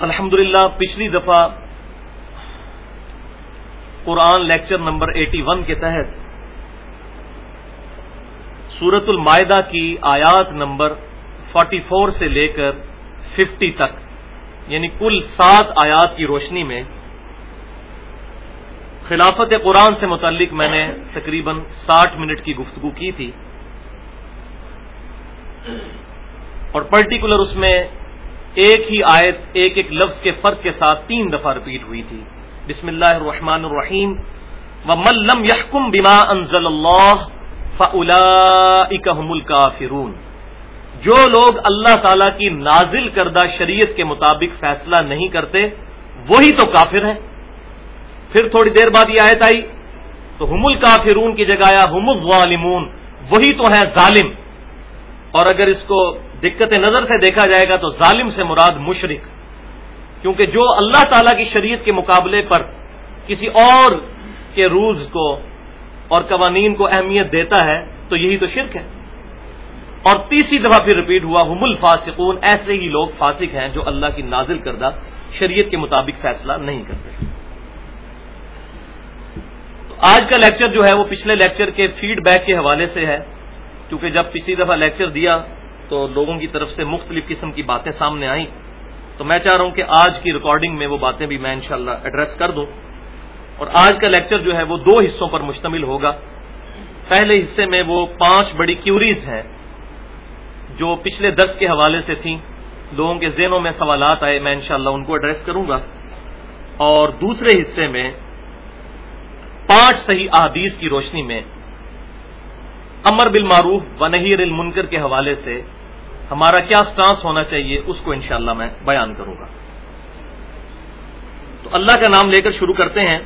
الحمد پچھلی دفعہ قرآن لیکچر نمبر ایٹی ون کے تحت سورت المائدہ کی آیات نمبر فورٹی فور سے لے کر ففٹی تک یعنی کل سات آیات کی روشنی میں خلافت قرآن سے متعلق میں نے تقریباً ساٹھ منٹ کی گفتگو کی تھی اور پرٹیکولر اس میں ایک ہی آیت، ایک ایک لفظ کے فرق کے ساتھ تین دفعہ رپیٹ ہوئی تھی۔ بسم اللہ الرحمن الرحیم۔ و ملم یحکم بما انزل اللہ فلاحم الکافرون جو لوگ اللہ تعالی کی نازل کردہ شریعت کے مطابق فیصلہ نہیں کرتے، وہی تو کافر ہیں۔ پھر تھوڑی دیر بعد یہ آیت آئی، تو ہم الکافرون کی جگہ آیا ہم الظالمون۔ وہی تو ہے ظالم۔ اور اگر اس کو دقت نظر سے دیکھا جائے گا تو ظالم سے مراد مشرق کیونکہ جو اللہ تعالی کی شریعت کے مقابلے پر کسی اور کے روز کو اور قوانین کو اہمیت دیتا ہے، تو یہی تو شرک ہے۔ اور تیسری دفعہ پھر ریپیٹ ہوا، ہم الفاسقون ایسے ہی لوگ فاسق ہیں جو اللہ کی نازل کردہ شریعت کے مطابق فیصلہ نہیں کرتے۔ تو آج کا لیکچر جو ہے، وہ پچھلے لیکچر کے فیڈ بیک کے حوالے سے ہے۔ کیونکہ جب پچھلی دفعہ لیکچر دیا تو لوگوں کی طرف سے مختلف قسم کی باتیں سامنے آئیں۔ تو میں چاہ رہا ہوں کہ آج کی ریکارڈنگ میں وہ باتیں بھی میں انشاءاللہ ایڈریس کر دوں۔ اور آج کا لیکچر جو ہے وہ دو حصوں پر مشتمل ہوگا۔ پہلے حصے میں وہ پانچ بڑی کیوریز ہیں جو پچھلے درس کے حوالے سے تھیں۔ لوگوں کے ذہنوں میں سوالات آئے، میں انشاءاللہ ان کو ایڈریس کروں گا۔ اور دوسرے حصے میں پانچ صحیح احادیث کی روشنی میں امر بالمعروف و نہیر المنکر کے حوالے سے ہمارا کیا سٹانس ہونا چاہیے، اس کو انشاءاللہ میں بیان کروں گا۔ تو اللہ کا نام لے کر شروع کرتے ہیں۔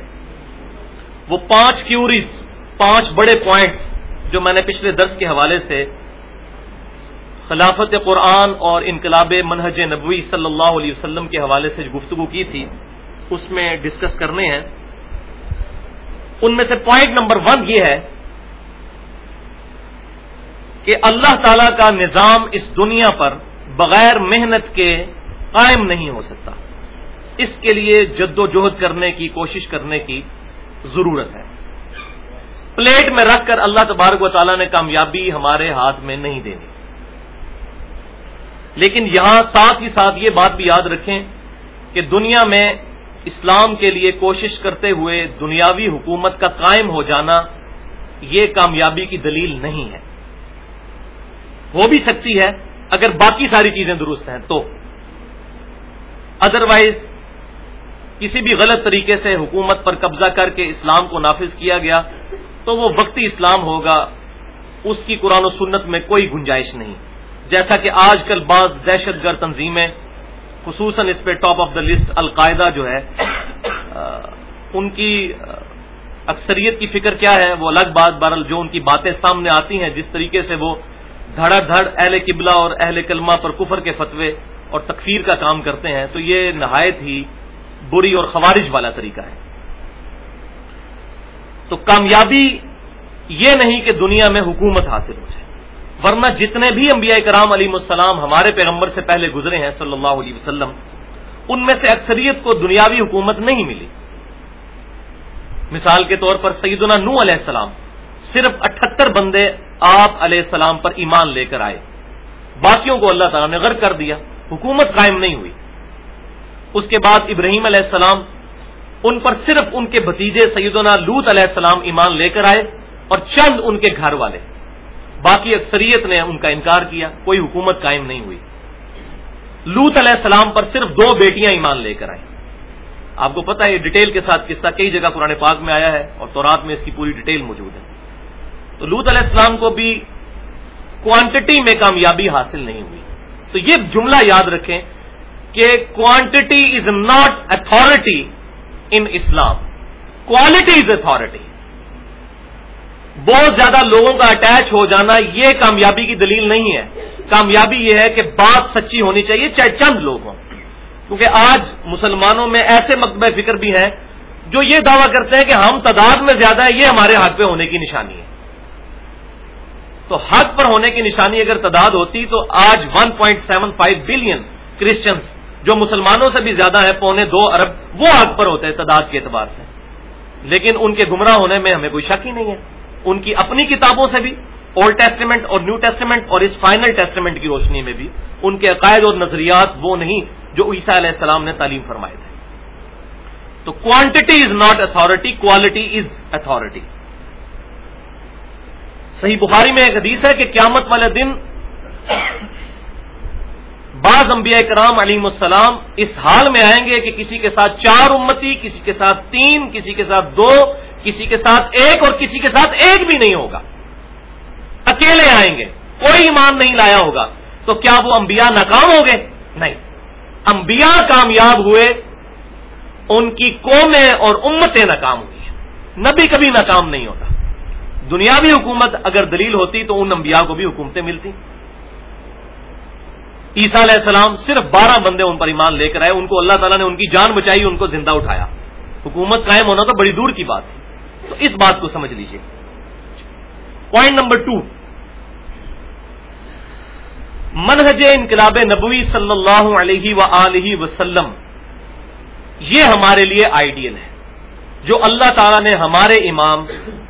وہ پانچ کیوریز پانچ بڑے پوائنٹس جو میں نے پچھلے درس کے حوالے سے خلافت قرآن اور انقلاب منہج نبوی صلی اللہ علیہ وسلم کے حوالے سے گفتگو کی تھی، اس میں ڈسکس کرنے ہیں۔ ان میں سے پوائنٹ نمبر ون یہ ہے کہ اللہ تعالی کا نظام اس دنیا پر بغیر محنت کے قائم نہیں ہو سکتا۔ اس کے لیے جد و جہد کرنے کی، کوشش کرنے کی ضرورت ہے۔ پلیٹ میں رکھ کر اللہ تبارک و تعالیٰ نے کامیابی ہمارے ہاتھ میں نہیں دینی۔ لیکن یہاں ساتھ ہی ساتھ یہ بات بھی یاد رکھیں کہ دنیا میں اسلام کے لیے کوشش کرتے ہوئے دنیاوی حکومت کا قائم ہو جانا یہ کامیابی کی دلیل نہیں ہے۔ ہو بھی سکتی ہے اگر باقی ساری چیزیں درست ہیں تو۔ ادروائز کسی بھی غلط طریقے سے حکومت پر قبضہ کر کے اسلام کو نافذ کیا گیا تو وہ وقتی اسلام ہوگا۔ اس کی قرآن و سنت میں کوئی گنجائش نہیں۔ جیسا کہ آج کل بعض دہشت گرد تنظیمیں، خصوصاً اس پہ top of the list Al-Qaeda جو ہے ان کی اکثریت کی فکر کیا ہے؟ وہ الگ بات، بہرحال جو ان کی باتیں سامنے آتی ہیں، جس طریقے سے وہ دھڑا دھڑ اہل قبلہ اور اہل کلمہ پر کفر کے فتوے اور تکفیر کا کام کرتے ہیں، تو یہ نہایت ہی بری اور خوارج والا طریقہ ہے۔ تو کامیابی یہ نہیں کہ دنیا میں حکومت حاصل ہو جائے، ورنہ جتنے بھی انبیاء کرام علی السلام ہمارے پیغمبر سے پہلے گزرے ہیں صلی اللہ علیہ وسلم، ان میں سے اکثریت کو دنیاوی حکومت نہیں ملی۔ مثال کے طور پر سیدنا نو علیہ السلام، صرف اٹھتر بندے آپ علیہ السلام پر ایمان لے کر آئے۔ باقیوں کو اللہ تعالیٰ نے غرق کر دیا، حکومت قائم نہیں ہوئی۔ اس کے بعد ابراہیم علیہ السلام ان پر صرف ان کے بھتیجے سیدنا لوت علیہ السلام ایمان لے کر آئے اور چند ان کے گھر والے۔ باقی اکثریت نے ان کا انکار کیا، کوئی حکومت قائم نہیں ہوئی۔ لوت علیہ السلام پر صرف دو بیٹیاں ایمان لے کر آئیں۔ آپ کو پتا ہے ڈیٹیل کے ساتھ قصہ کئی جگہ قرآن پاک میں آیا ہے اور تورات میں اس کی پوری ڈیٹیل موجود ہے۔ تو لوت علیہ السلام کو بھی کوانٹٹی میں کامیابی حاصل نہیں ہوئی۔ تو یہ جملہ یاد رکھیں کہ quantity is not authority in Islam quality is authority بہت زیادہ لوگوں کا اٹیچ ہو جانا یہ کامیابی کی دلیل نہیں ہے۔ کامیابی یہ ہے کہ بات سچی ہونی چاہیے چاہے چند لوگ ہوں۔ کیونکہ آج مسلمانوں میں ایسے مکبہ فکر بھی ہیں جو یہ دعویٰ کرتے ہیں کہ ہم تعداد میں زیادہ ہے یہ ہمارے حق پہ ہونے کی نشانی ہے۔ تو حق پر ہونے کی نشانی اگر تعداد ہوتی تو آج 1.75 بلین کرسچنس جو مسلمانوں سے بھی زیادہ ہے پونے دو ارب، وہ آگ پر ہوتے ہیں تعداد کے اعتبار سے۔ لیکن ان کے گمراہ ہونے میں ہمیں کوئی شک ہی نہیں ہے۔ ان کی اپنی کتابوں سے بھی اولڈ ٹیسٹیمنٹ اور نیو ٹیسٹیمنٹ اور اس فائنل ٹیسٹیمنٹ کی روشنی میں بھی، ان کے عقائد اور نظریات وہ نہیں جو عیسیٰ علیہ السلام نے تعلیم فرمائے تھے۔ تو quantity is not authority quality is authority صحیح بخاری میں ایک حدیث ہے کہ قیامت والے دن بعض انبیاء کرام علیم السلام اس حال میں آئیں گے کہ کسی کے ساتھ چار امتی، کسی کے ساتھ تین، کسی کے ساتھ دو، کسی کے ساتھ ایک اور کسی کے ساتھ ایک بھی نہیں ہوگا۔ اکیلے آئیں گے، کوئی ایمان نہیں لایا ہوگا۔ تو کیا وہ انبیاء ناکام ہو گئے نہیں۔ انبیاء کامیاب ہوئے، ان کی قومیں اور امتیں ناکام ہوئی نبی کبھی ناکام نہیں ہوتا۔ دنیاوی حکومت اگر دلیل ہوتی تو ان انبیاء کو بھی حکومتیں ملتی۔ عیسیٰ علیہ السلام صرف بارہ بندے ان پر ایمان لے کر آئے، ان کو اللہ تعالیٰ نے ان کی جان بچائی، ان کو زندہ اٹھایا۔ حکومت قائم ہونا تو بڑی دور کی بات ہے۔ تو اس بات کو سمجھ لیجیے پوائنٹ نمبر ٹو منہج انقلاب نبوی صلی اللہ علیہ و وسلم، یہ ہمارے لیے آئیڈیل ہے۔ جو اللہ تعالیٰ نے ہمارے امام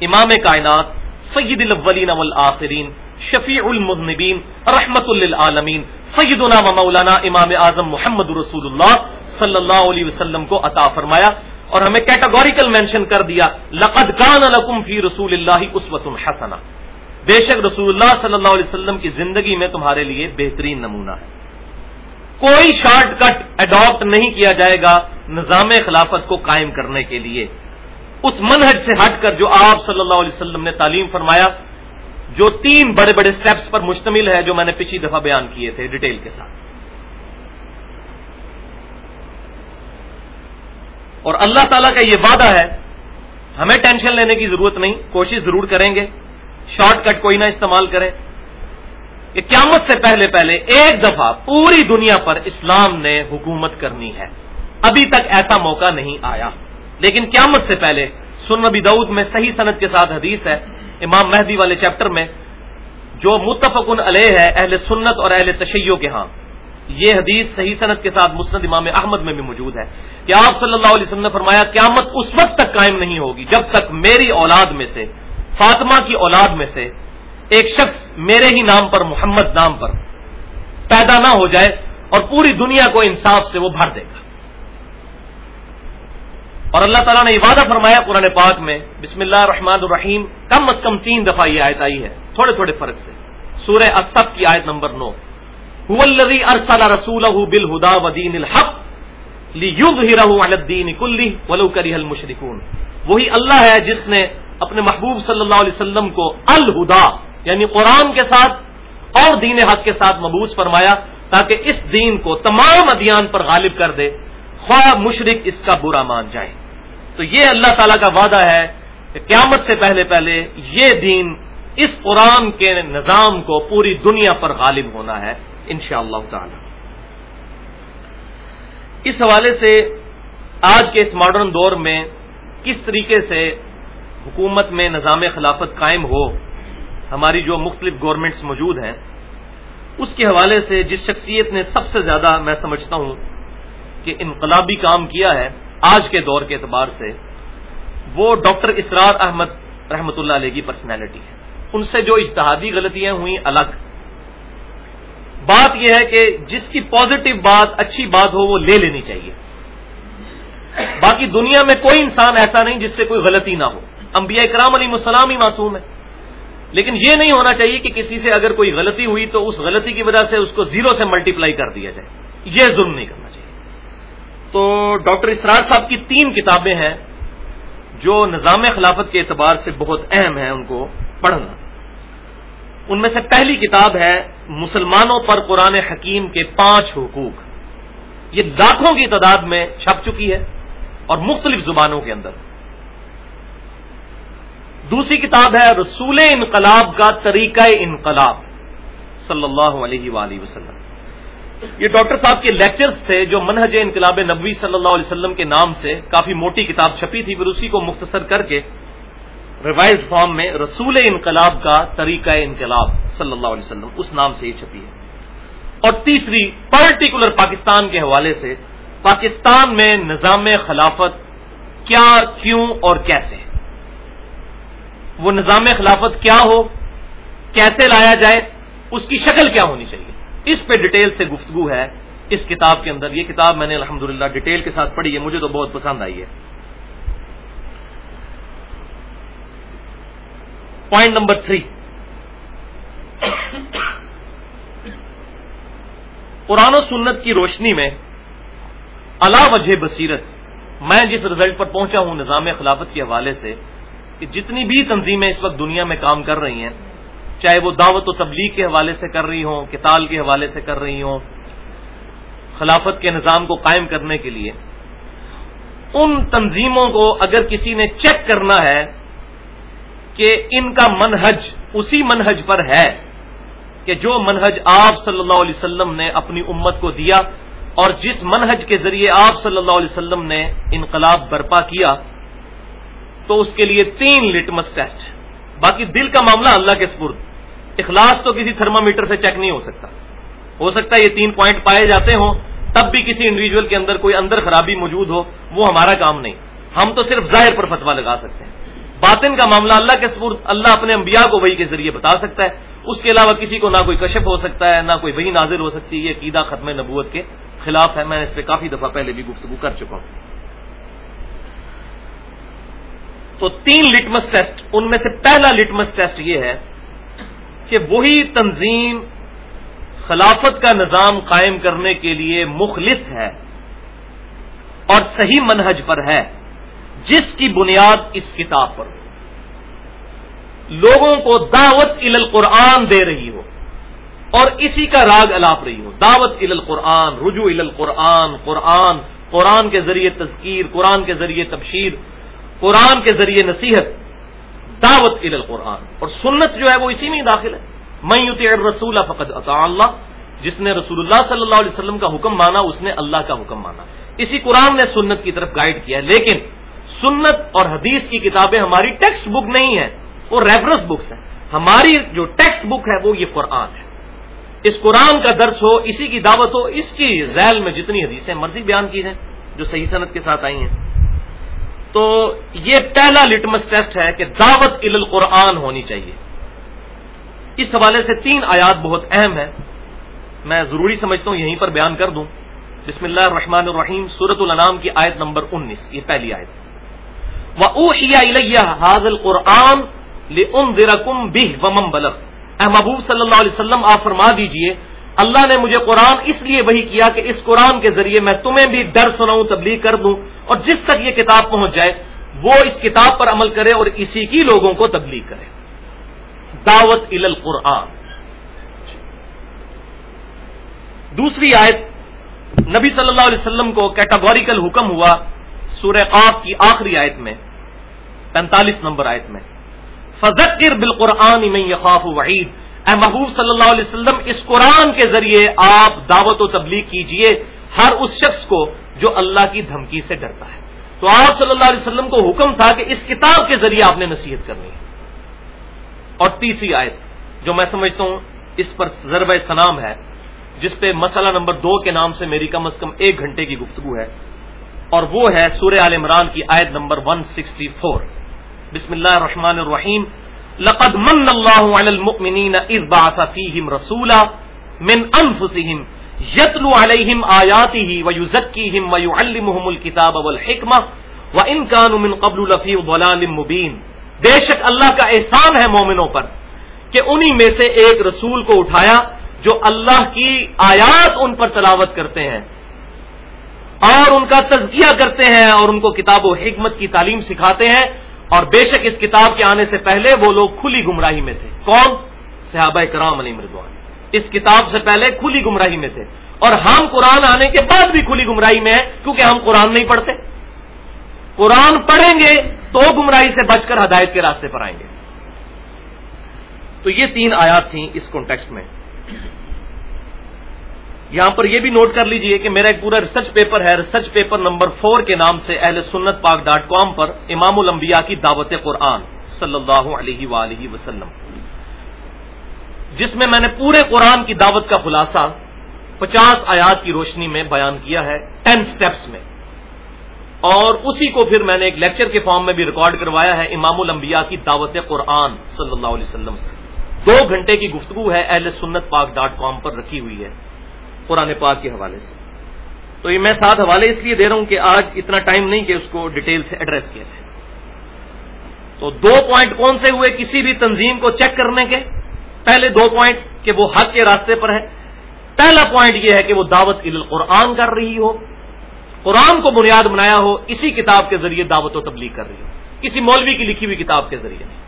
امام کائنات، سید الاولین والآخرین، شفیع المذنبین، رحمت للعالمین، سیدنا و مولانا امام اعظم محمد رسول اللہ صلی اللہ علیہ وسلم کو عطا فرمایا اور ہمیں کیٹاگوریکل مینشن کر دیا، لقد کان لکم فی رسول اللہ اسوت الحسنہ بے شک رسول اللہ صلی اللہ علیہ وسلم کی زندگی میں تمہارے لیے بہترین نمونہ ہے۔ کوئی شارٹ کٹ اڈاپٹ نہیں کیا جائے گا نظام خلافت کو قائم کرنے کے لیے۔ اس منہج سے ہٹ کر جو آپ صلی اللہ علیہ وسلم نے تعلیم فرمایا، جو تین بڑے بڑے سٹیپس پر مشتمل ہے جو میں نے پچھلی دفعہ بیان کیے تھے ڈیٹیل کے ساتھ۔ اور اللہ تعالیٰ کا یہ وعدہ ہے، ہمیں ٹینشن لینے کی ضرورت نہیں، کوشش ضرور کریں گے، شارٹ کٹ کوئی نہ استعمال کریں۔ کہ قیامت سے پہلے پہلے ایک دفعہ پوری دنیا پر اسلام نے حکومت کرنی ہے۔ ابھی تک ایسا موقع نہیں آیا۔ لیکن قیامت سے پہلے سن نبی دعود میں صحیح صنعت کے ساتھ حدیث ہے، امام مہدی والے چیپٹر میں، جو متفقن علیہ ہے اہل سنت اور اہل تشیع کے ہاں۔ یہ حدیث صحیح صنعت کے ساتھ مسند امام احمد میں بھی موجود ہے۔ کہ آپ صلی اللہ علیہ وسلم نے فرمایا، قیامت اس وقت تک قائم نہیں ہوگی جب تک میری اولاد میں سے، فاطمہ کی اولاد میں سے ایک شخص میرے ہی نام پر، محمد نام پر پیدا نہ ہو جائے اور پوری دنیا کو انصاف سے وہ بھر دے گا۔ اور اللہ تعالیٰ نے وعدہ فرمایا قرآن پاک میں، بسم اللہ الرحمن الرحیم، کم از کم تین دفعہ یہ آیت آئی ہے، تھوڑے تھوڑے فرق سے۔ سورہ اسب کی آیت نمبر نو۔ ارسل رسول بل ہدا ودین الحق الدین کلی ولو کری المشرکون۔ وہی اللہ ہے جس نے اپنے محبوب صلی اللہ علیہ وسلم کو الہدا یعنی قرآن کے ساتھ اور دین حق کے ساتھ مبوس فرمایا تاکہ اس دین کو تمام ادیان پر غالب کر دے۔ خواہ مشرق اس کا برا مان جائے۔ تو یہ اللہ تعالیٰ کا وعدہ ہے کہ قیامت سے پہلے پہلے یہ دین اس قرآن کے نظام کو پوری دنیا پر غالب ہونا ہے ان شاء اللہ تعالی۔ اس حوالے سے آج کے اس ماڈرن دور میں کس طریقے سے حکومت میں نظام خلافت قائم ہو، ہماری جو مختلف گورنمنٹس موجود ہیں، اس کے حوالے سے جس شخصیت نے سب سے زیادہ میں سمجھتا ہوں کہ انقلابی کام کیا ہے آج کے دور کے اعتبار سے وہ ڈاکٹر اسرار احمد رحمت اللہ علیہ کی پرسنالٹی ہے۔ ان سے جو اجتہادی غلطیاں ہوئیں الگ۔ بات یہ ہے کہ جس کی پازیٹو بات، اچھی بات ہو، وہ لے لینی چاہیے۔ باقی دنیا میں کوئی انسان ایسا نہیں جس سے کوئی غلطی نہ ہو۔ انبیاء اکرام علی مسلام ہی معصوم ہے لیکن یہ نہیں ہونا چاہیے کہ کسی سے اگر کوئی غلطی ہوئی تو اس غلطی کی وجہ سے اس کو زیرو سے ملٹیپلائی کر دیا جائے۔ یہ ظلم نہیں کرنا چاہیے۔ تو ڈاکٹر اسرار صاحب کی تین کتابیں ہیں جو نظام خلافت کے اعتبار سے بہت اہم ہیں ان کو پڑھنا۔ ان میں سے پہلی کتاب ہے مسلمانوں پر قرآن حکیم کے پانچ حقوق۔ یہ لاکھوں کی تعداد میں چھپ چکی ہے اور مختلف زبانوں کے اندر۔ دوسری کتاب ہے رسول انقلاب کا طریقہ انقلاب، صلی اللہ علیہ وآلہ وسلم۔ یہ ڈاکٹر صاحب کے لیکچرز تھے جو منہج انقلاب نبوی صلی اللہ علیہ وسلم کے نام سے کافی موٹی کتاب چھپی تھی، پھر اسی کو مختصر کر کے ریوائز فارم میں رسول انقلاب کا طریقہ انقلاب صلی اللہ علیہ وسلم، اس نام سے یہ چھپی ہے۔ اور تیسری پرٹیکولر پاکستان کے حوالے سے پاکستان میں نظام خلافت کیا، کیوں اور کیسے؟ وہ نظام خلافت کیا ہو، کیسے لایا جائے، اس کی شکل کیا ہونی چاہیے؟ اس پہ ڈیٹیل سے گفتگو ہے، اس کتاب کے اندر۔ یہ کتاب میں نے الحمدللہ ڈیٹیل کے ساتھ پڑھی ہے، مجھے تو بہت پسند آئی ہے۔ پوائنٹ نمبر تھری قرآن و سنت کی روشنی میں اللہ وجہ بصیرت، میں جس رزلٹ پر پہنچا ہوں نظام خلافت کے حوالے سے، کہ جتنی بھی تنظیمیں اس وقت دنیا میں کام کر رہی ہیں چاہے وہ دعوت و تبلیغ کے حوالے سے کر رہی ہوں کتال کے حوالے سے کر رہی ہوں، خلافت کے نظام کو قائم کرنے کے لیے۔ ان تنظیموں کو اگر کسی نے چیک کرنا ہے کہ ان کا منہج اسی منہج پر ہے کہ جو منہج آپ صلی اللہ علیہ وسلم نے اپنی امت کو دیا اور جس منہج کے ذریعے آپ صلی اللہ علیہ وسلم نے انقلاب برپا کیا، تو اس کے لیے تین لٹمس ٹیسٹ باقی دل کا معاملہ اللہ کے سپرد۔ اخلاص تو کسی تھرما میٹر سے چیک نہیں ہو سکتا۔ ہو سکتا ہے یہ تین پوائنٹ پائے جاتے ہوں، تب بھی کسی انڈیویجل کے اندر کوئی اندر خرابی موجود ہو، وہ ہمارا کام نہیں۔ ہم تو صرف ظاہر پر فتوا لگا سکتے ہیں۔ باطن کا معاملہ اللہ کے سپرد، اللہ اپنے انبیاء کو وہی کے ذریعے بتا سکتا ہے۔ اس کے علاوہ کسی کو نہ کوئی کشف ہو سکتا ہے، نہ کوئی وہی نازل ہو سکتی ہے یہ عقیدہ ختم نبوت کے خلاف ہے۔ میں اس پہ کافی دفعہ پہلے بھی گفتگو کر چکا ہوں۔ تو تین لٹمس ٹیسٹ ان میں سے پہلا لٹمس ٹیسٹ یہ ہے کہ وہی تنظیم خلافت کا نظام قائم کرنے کے لیے مخلص ہے اور صحیح منہج پر ہے، جس کی بنیاد اس کتاب پر۔ ہو لوگوں کو دعوت ال القرآن دے رہی ہو اور اسی کا راگ الاپ رہی ہو۔ دعوت ال القرآن، رجوع ال القرآن، قرآن قرآن کے ذریعے تذکیر، قرآن کے ذریعے تبشیر۔ قرآن کے ذریعے نصیحت، دعوت ال القرآن۔ اور سنت جو ہے وہ اسی میں داخل ہے۔ میں یوتی رسول فقط اطاع اللہ۔ جس نے رسول اللہ صلی اللہ علیہ وسلم کا حکم مانا، اس نے اللہ کا حکم مانا۔ اسی قرآن نے سنت کی طرف گائیڈ کیا ہے۔ لیکن سنت اور حدیث کی کتابیں ہماری ٹیکسٹ بک نہیں ہے وہ ریفرنس بکس ہیں۔ ہماری جو ٹیکسٹ بک ہے، وہ یہ قرآن ہے۔ اس قرآن کا درس ہو، اسی کی دعوت ہو، اس کی ذیل میں جتنی حدیثیں مرضی بیان کی ہیں جو صحیح صنعت کے ساتھ آئی ہیں۔ تو یہ پہلا لٹمس ٹیسٹ ہے کہ دعوت ال القرآن ہونی چاہیے۔ اس حوالے سے تین آیات بہت اہم ہیں۔ میں ضروری سمجھتا ہوں یہیں پر بیان کر دوں۔ بسم اللہ الرحمن الرحیم سورت الانام کی آیت نمبر انیس، یہ پہلی آیت۔ حاضل قرآن بلغ اے محبوب صلی اللہ علیہ وسلم، آپ فرما دیجیے، اللہ نے مجھے قرآن اس لیے وہی کیا کہ اس قرآن کے ذریعے میں تمہیں بھی ڈر سناؤں، تبلیغ کر دوں۔ اور جس تک یہ کتاب پہنچ جائے، وہ اس کتاب پر عمل کرے اور اسی کی لوگوں کو تبلیغ کرے۔ دعوت ال القرآن۔ دوسری آیت، نبی صلی اللہ علیہ وسلم کو کیٹاگوریکل حکم ہوا، سورہ قاف کی آخری آیت میں، پینتالیس نمبر آیت میں۔ فضکر بالقرآن میں یخاف وعید۔ اے محبوب صلی اللہ علیہ وسلم، اس قرآن کے ذریعے آپ دعوت و تبلیغ کیجیے۔ ہر اس شخص کو جو اللہ کی دھمکی سے ڈرتا ہے۔ تو آپ صلی اللہ علیہ وسلم کو حکم تھا کہ اس کتاب کے ذریعے آپ نے نصیحت کرنی ہے۔ اور تیسری آیت جو میں سمجھتا ہوں اس پر ضرب سلام ہے، جس پہ مسئلہ نمبر دو کے نام سے میری کم از کم ایک گھنٹے کی گفتگو ہے۔ اور وہ ہے سورہ عال عمران کی آیت نمبر 164 بسم اللہ الرحمن الرحیم۔ لقد من اللہ علی المؤمنین اذ بعث فیہم رسولا من انفسہم یتلو علیہم آیاتی ہی آیاتہ ویزکیہم ویعلمہم الكتاب والحکمہ وان كانوا من قبل لفی ضلال مبین بے شک اللہ کا احسان ہے مومنوں پر کہ انہی میں سے ایک رسول کو اٹھایا جو اللہ کی آیات ان پر تلاوت کرتے ہیں اور ان کا تزکیہ کرتے ہیں اور ان کو کتاب و حکمت کی تعلیم سکھاتے ہیں اور بے شک اس کتاب کے آنے سے پہلے وہ لوگ کھلی گمراہی میں تھے۔ کون؟ صحابہ کرام علی مردوان اس کتاب سے پہلے کھلی گمراہی میں تھے اور ہم قرآن آنے کے بعد بھی کھلی گمراہی میں ہیں، کیونکہ ہم قرآن نہیں پڑھتے۔ قرآن پڑھیں گے تو گمراہی سے بچ کر ہدایت کے راستے پر آئیں گے۔ تو یہ تین آیات تھیں اس کانٹیکسٹ میں۔ یہاں پر یہ بھی نوٹ کر لیجیے کہ میرا ایک پورا ریسرچ پیپر ہے۔ ریسرچ پیپر نمبر فور کے نام سے اہل سنت پاک ڈاٹ کام پر امام الانبیاء کی دعوت قرآن صلی اللہ علیہ وآلہ وسلم۔ جس میں میں نے پورے قرآن کی دعوت کا خلاصہ پچاس آیات کی روشنی میں بیان کیا ہے ٹین سٹیپس میں۔ اور اسی کو پھر میں نے ایک لیکچر کے فارم میں بھی ریکارڈ کروایا ہے، امام الانبیاء کی دعوت قرآن صلی اللہ علیہ وسلم۔ دو گھنٹے کی گفتگو ہے اہل سنت پاک ڈاٹ کام پر رکھی ہوئی ہے، قرآن پاک کے حوالے سے۔ تو یہ میں ساتھ حوالے اس لیے دے رہا ہوں کہ آج اتنا ٹائم نہیں کہ اس کو ڈیٹیل سے ایڈریس کیا جائے۔ تو دو پوائنٹ کون سے ہوئے کسی بھی تنظیم کو چیک کرنے کے؟ پہلے دو پوائنٹ کہ وہ حق کے راستے پر ہے۔ پہلا پوائنٹ یہ ہے کہ وہ دعوت قرآن کر رہی ہو۔ قرآن کو بنیاد بنایا ہو، اسی کتاب کے ذریعے دعوت و تبلیغ کر رہی ہو۔ کسی مولوی کی لکھی ہوئی کتاب کے ذریعے۔ نہیں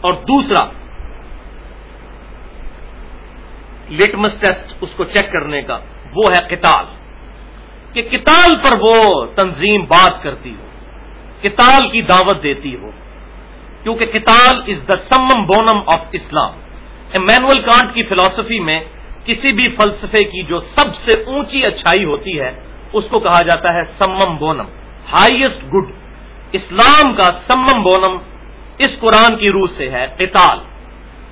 اور دوسرا لٹمس ٹیسٹ اس کو چیک کرنے کا، وہ ہے کتال کہ کتال پر وہ تنظیم بات کرتی ہو کتال کی دعوت دیتی ہو۔ کیونکہ کتال is the summum bonum of Islam Immanuel Kant کی فلسفی میں کسی بھی فلسفے کی جو سب سے اونچی اچھائی ہوتی ہے، اس کو کہا جاتا ہے سمم بونم ہائیسٹ گڈ اسلام کا سمم بونم اس قرآن کی روح سے ہے، قتال،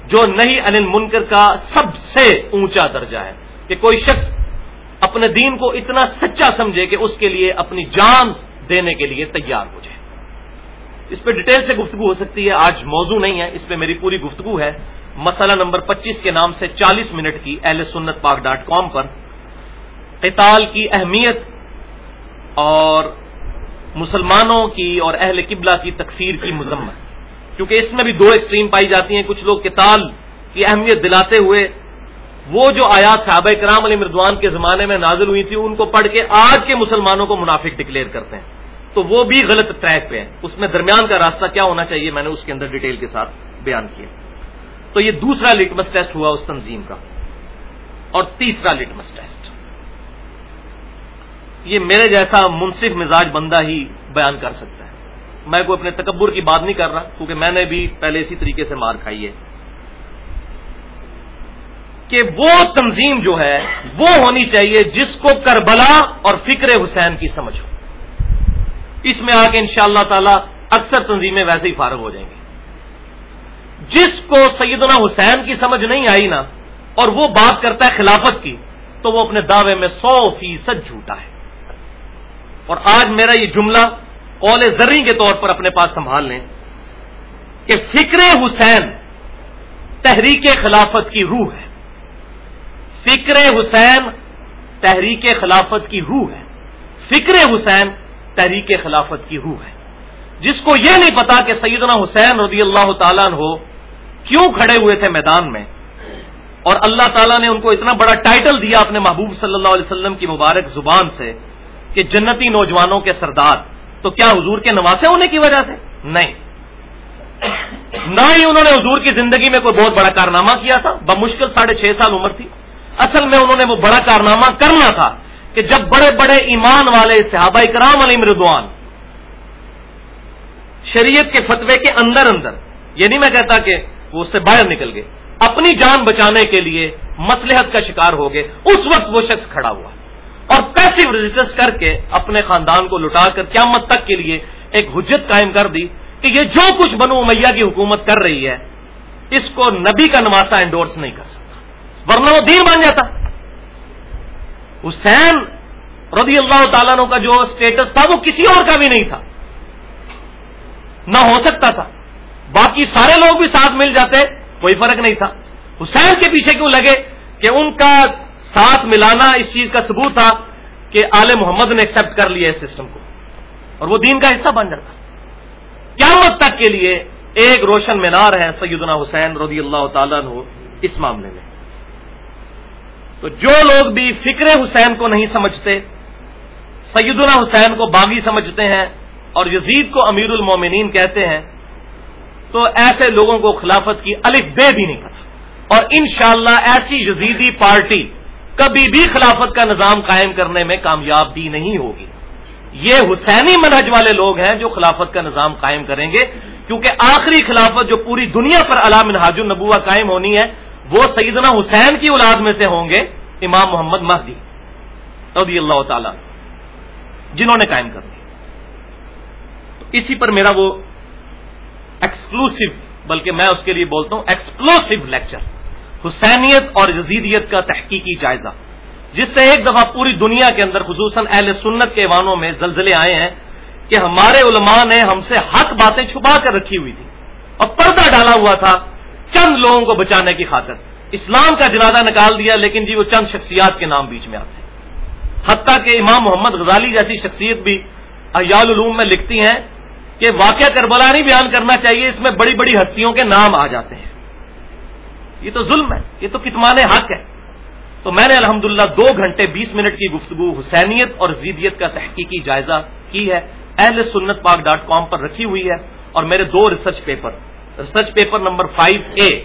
جو نہیں انل منکر کا سب سے اونچا درجہ ہے۔ کہ کوئی شخص اپنے دین کو اتنا سچا سمجھے کہ اس کے لیے اپنی جان دینے کے لیے تیار ہو جائے۔ اس پہ ڈیٹیل سے گفتگو ہو سکتی ہے، آج موضوع نہیں ہے، اس پہ میری پوری گفتگو ہے۔ مسئلہ نمبر پچیس کے نام سے چالیس منٹ کی اہل سنت پاک ڈاٹ کام پر۔ قتال کی اہمیت اور مسلمانوں کی اور اہل قبلہ کی تکفیر کی مذمت۔ کیونکہ اس میں بھی دو ایکسٹریم پائی جاتی ہیں۔ کچھ لوگ قتال کی اہمیت دلاتے ہوئے وہ جو آیات صحابہ کرام علی مردوان کے زمانے میں نازل ہوئی تھی ان کو پڑھ کے آج کے مسلمانوں کو منافق ڈکلیئر کرتے ہیں۔ تو وہ بھی غلط ٹریک پہ ہے اس میں درمیان کا راستہ کیا ہونا چاہیے میں نے اس کے اندر ڈیٹیل کے ساتھ بیان کیا۔ تو یہ دوسرا لٹمس ٹیسٹ ہوا اس تنظیم کا۔ اور تیسرا لٹمس ٹیسٹ یہ میرے جیسا منصف مزاج بندہ ہی بیان کر سکتا ہے۔ میں کوئی اپنے تکبر کی بات نہیں کر رہا، کیونکہ میں نے بھی پہلے اسی طریقے سے مار کھائی ہے۔ کہ وہ تنظیم جو ہے، وہ ہونی چاہیے جس کو کربلا اور فکر حسین کی سمجھ ہو۔ اس میں آ کے ان شاء اللہ تعالی اکثر تنظیمیں ویسے ہی فارغ ہو جائیں گی۔ جس کو سیدنا حسین کی سمجھ نہیں آئی نا، اور وہ بات کرتا ہے خلافت کی، تو وہ اپنے دعوے میں سو فیصد جھوٹا ہے۔ اور آج میرا یہ جملہ قول زرعی کے طور پر اپنے پاس سنبھال لیں کہ فکر حسین تحریک خلافت کی روح ہے۔ فکر حسین تحریک خلافت کی روح ہے۔ فکر حسین تحریک خلافت کی روح ہے۔ جس کو یہ نہیں پتا کہ سیدنا حسین رضی اللہ تعالیٰ ہو کیوں کھڑے ہوئے تھے میدان میں؟ اور اللہ تعالیٰ نے ان کو اتنا بڑا ٹائٹل دیا اپنے محبوب صلی اللہ علیہ وسلم کی مبارک زبان سے کہ جنتی نوجوانوں کے سردار۔ تو کیا حضور کے نواسے ہونے کی وجہ سے؟ نہیں۔ نہ ہی انہوں نے حضور کی زندگی میں کوئی بہت بڑا کارنامہ کیا تھا۔ بمشکل ساڑھے چھ سال عمر تھی۔ اصل میں انہوں نے وہ بڑا کارنامہ کرنا تھا۔ کہ جب بڑے بڑے ایمان والے صحابہ کرام علی مردوان شریعت کے فتوے کے اندر اندر، یہ نہیں میں کہتا کہ وہ اس سے باہر نکل گئے، اپنی جان بچانے کے لیے مسلحت کا شکار ہو گئے، اس وقت وہ شخص کھڑا ہوا۔ اور پیسو رجسٹر کر کے اپنے خاندان کو لٹا کر قیامت تک کے لیے ایک حجت قائم کر دی کہ یہ جو کچھ بنو میاں کی حکومت کر رہی ہے، اس کو نبی کا نواسا انڈورس نہیں کر سکتا، ورنہ وہ دین بن جاتا۔ حسین رضی اللہ تعالیٰ کا جو اسٹیٹس تھا وہ کسی اور کا بھی نہیں تھا۔ نہ ہو سکتا تھا۔ باقی سارے لوگ بھی ساتھ مل جاتے، کوئی فرق نہیں تھا۔ حسین کے پیچھے کیوں لگے؟ کہ ان کا ساتھ ملانا اس چیز کا ثبوت تھا کہ آل محمد نے ایکسپٹ کر لیا اس سسٹم کو۔ اور وہ دین کا حصہ بن جاتا۔ قیامت تک کے لیے ایک روشن مینار ہے سیدنا حسین رضی اللہ تعالیٰ اس معاملے میں۔ تو جو لوگ بھی فکر حسین کو نہیں سمجھتے، سیدنا حسین کو باغی سمجھتے ہیں اور یزید کو امیر المومنین کہتے ہیں، تو ایسے لوگوں کو خلافت کی الف بے بھی نہیں پتا۔ اور انشاءاللہ ایسی یزیدی پارٹی کبھی بھی خلافت کا نظام قائم کرنے میں کامیاب بھی نہیں ہوگی۔ یہ حسینی منہج والے لوگ ہیں جو خلافت کا نظام قائم کریں گے، کیونکہ آخری خلافت جو پوری دنیا پر علام منہاج النبوہ قائم ہونی ہے وہ سیدنا حسین کی اولاد میں سے ہوں گے امام محمد مہدی رضی اللہ تعالی جنہوں نے قائم کر دی۔ اسی پر میرا وہ ایکسکلوسو بلکہ میں اس کے لیے بولتا ہوں ایکسکلوسو لیکچر حسینیت اور جزیدیت کا تحقیقی جائزہ، جس سے ایک دفعہ پوری دنیا کے اندر، خصوصاً اہل سنت کے ایوانوں میں زلزلے آئے ہیں کہ ہمارے علماء نے ہم سے حق باتیں چھپا کر رکھی ہوئی تھی اور پردہ ڈالا ہوا تھا چند لوگوں کو بچانے کی خاطر۔ اسلام کا جنازہ نکال دیا، لیکن جی وہ چند شخصیات کے نام بیچ میں آتے ہیں۔ حتیٰ کہ امام محمد غزالی جیسی شخصیت بھی ایال علوم میں لکھتی ہیں کہ واقعہ کربلا نہیں بیان کرنا چاہیے، اس میں بڑی بڑی ہستیوں کے نام آ جاتے ہیں۔ یہ تو ظلم ہے، یہ تو کتمان حق ہے۔ تو میں نے الحمدللہ دو گھنٹے بیس منٹ کی گفتگو حسینیت اور زیدیت کا تحقیقی جائزہ کی ہے۔ اہل سنت پاک ڈاٹ کام پر رکھی ہوئی ہے اور میرے دو research paper. Research paper number five A,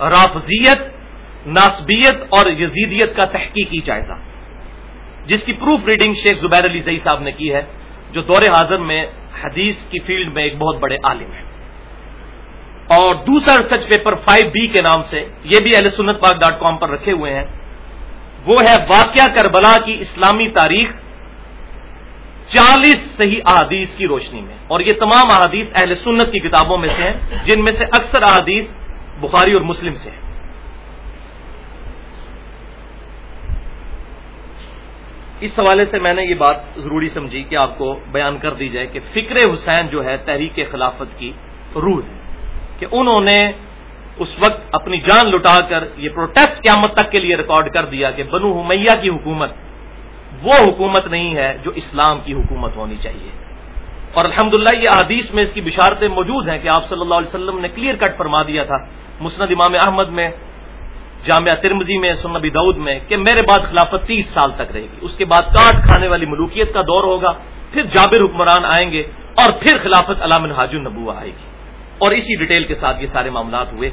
رافضیت، ناسبیت اور یزیدیت کا تحقیقی جائزہ۔ جس کی پروف ریڈنگ شیخ زبیر علی زئی صاحب نے کی ہے، جو دور حاضر میں حدیث کی فیلڈ میں ایک بہت بڑے عالم ہیں۔ اور دوسرا ریسرچ پیپر فائیو بی کے نام سے، یہ بھی اہل سنت پاک ڈاٹ کام پر رکھے ہوئے ہیں۔ وہ ہے واقعہ کربلا کی اسلامی تاریخ چالیس صحیح احادیث کی روشنی میں، اور یہ تمام احادیث اہل سنت کی کتابوں میں سے ہیں، جن میں سے اکثر احادیث بخاری اور مسلم سے ہیں۔ اس حوالے سے میں نے یہ بات ضروری سمجھی کہ آپ کو بیان کر دی جائے کہ فکر حسین جو ہے تحریک خلافت کی روح ہے، کہ انہوں نے اس وقت اپنی جان لٹا کر یہ پروٹیسٹ قیامت تک کے لیے ریکارڈ کر دیا کہ بنو حمیہ کی حکومت وہ حکومت نہیں ہے جو اسلام کی حکومت ہونی چاہیے۔ اور الحمدللہ یہ حدیث میں اس کی بشارتیں موجود ہیں کہ آپ صلی اللہ علیہ وسلم نے کلیئر کٹ فرما دیا تھا۔ مسند امام احمد میں، جامعہ ترمزی میں سنبی دعود میں کہ میرے بعد خلافت تیس سال تک رہے گی۔ اس کے بعد کاٹ کھانے والی ملوکیت کا دور ہوگا، پھر جابر حکمران آئیں گے اور پھر خلافت علام حاج النبو آئے گی۔ اور اسی ڈیٹیل کے ساتھ یہ سارے معاملات ہوئے۔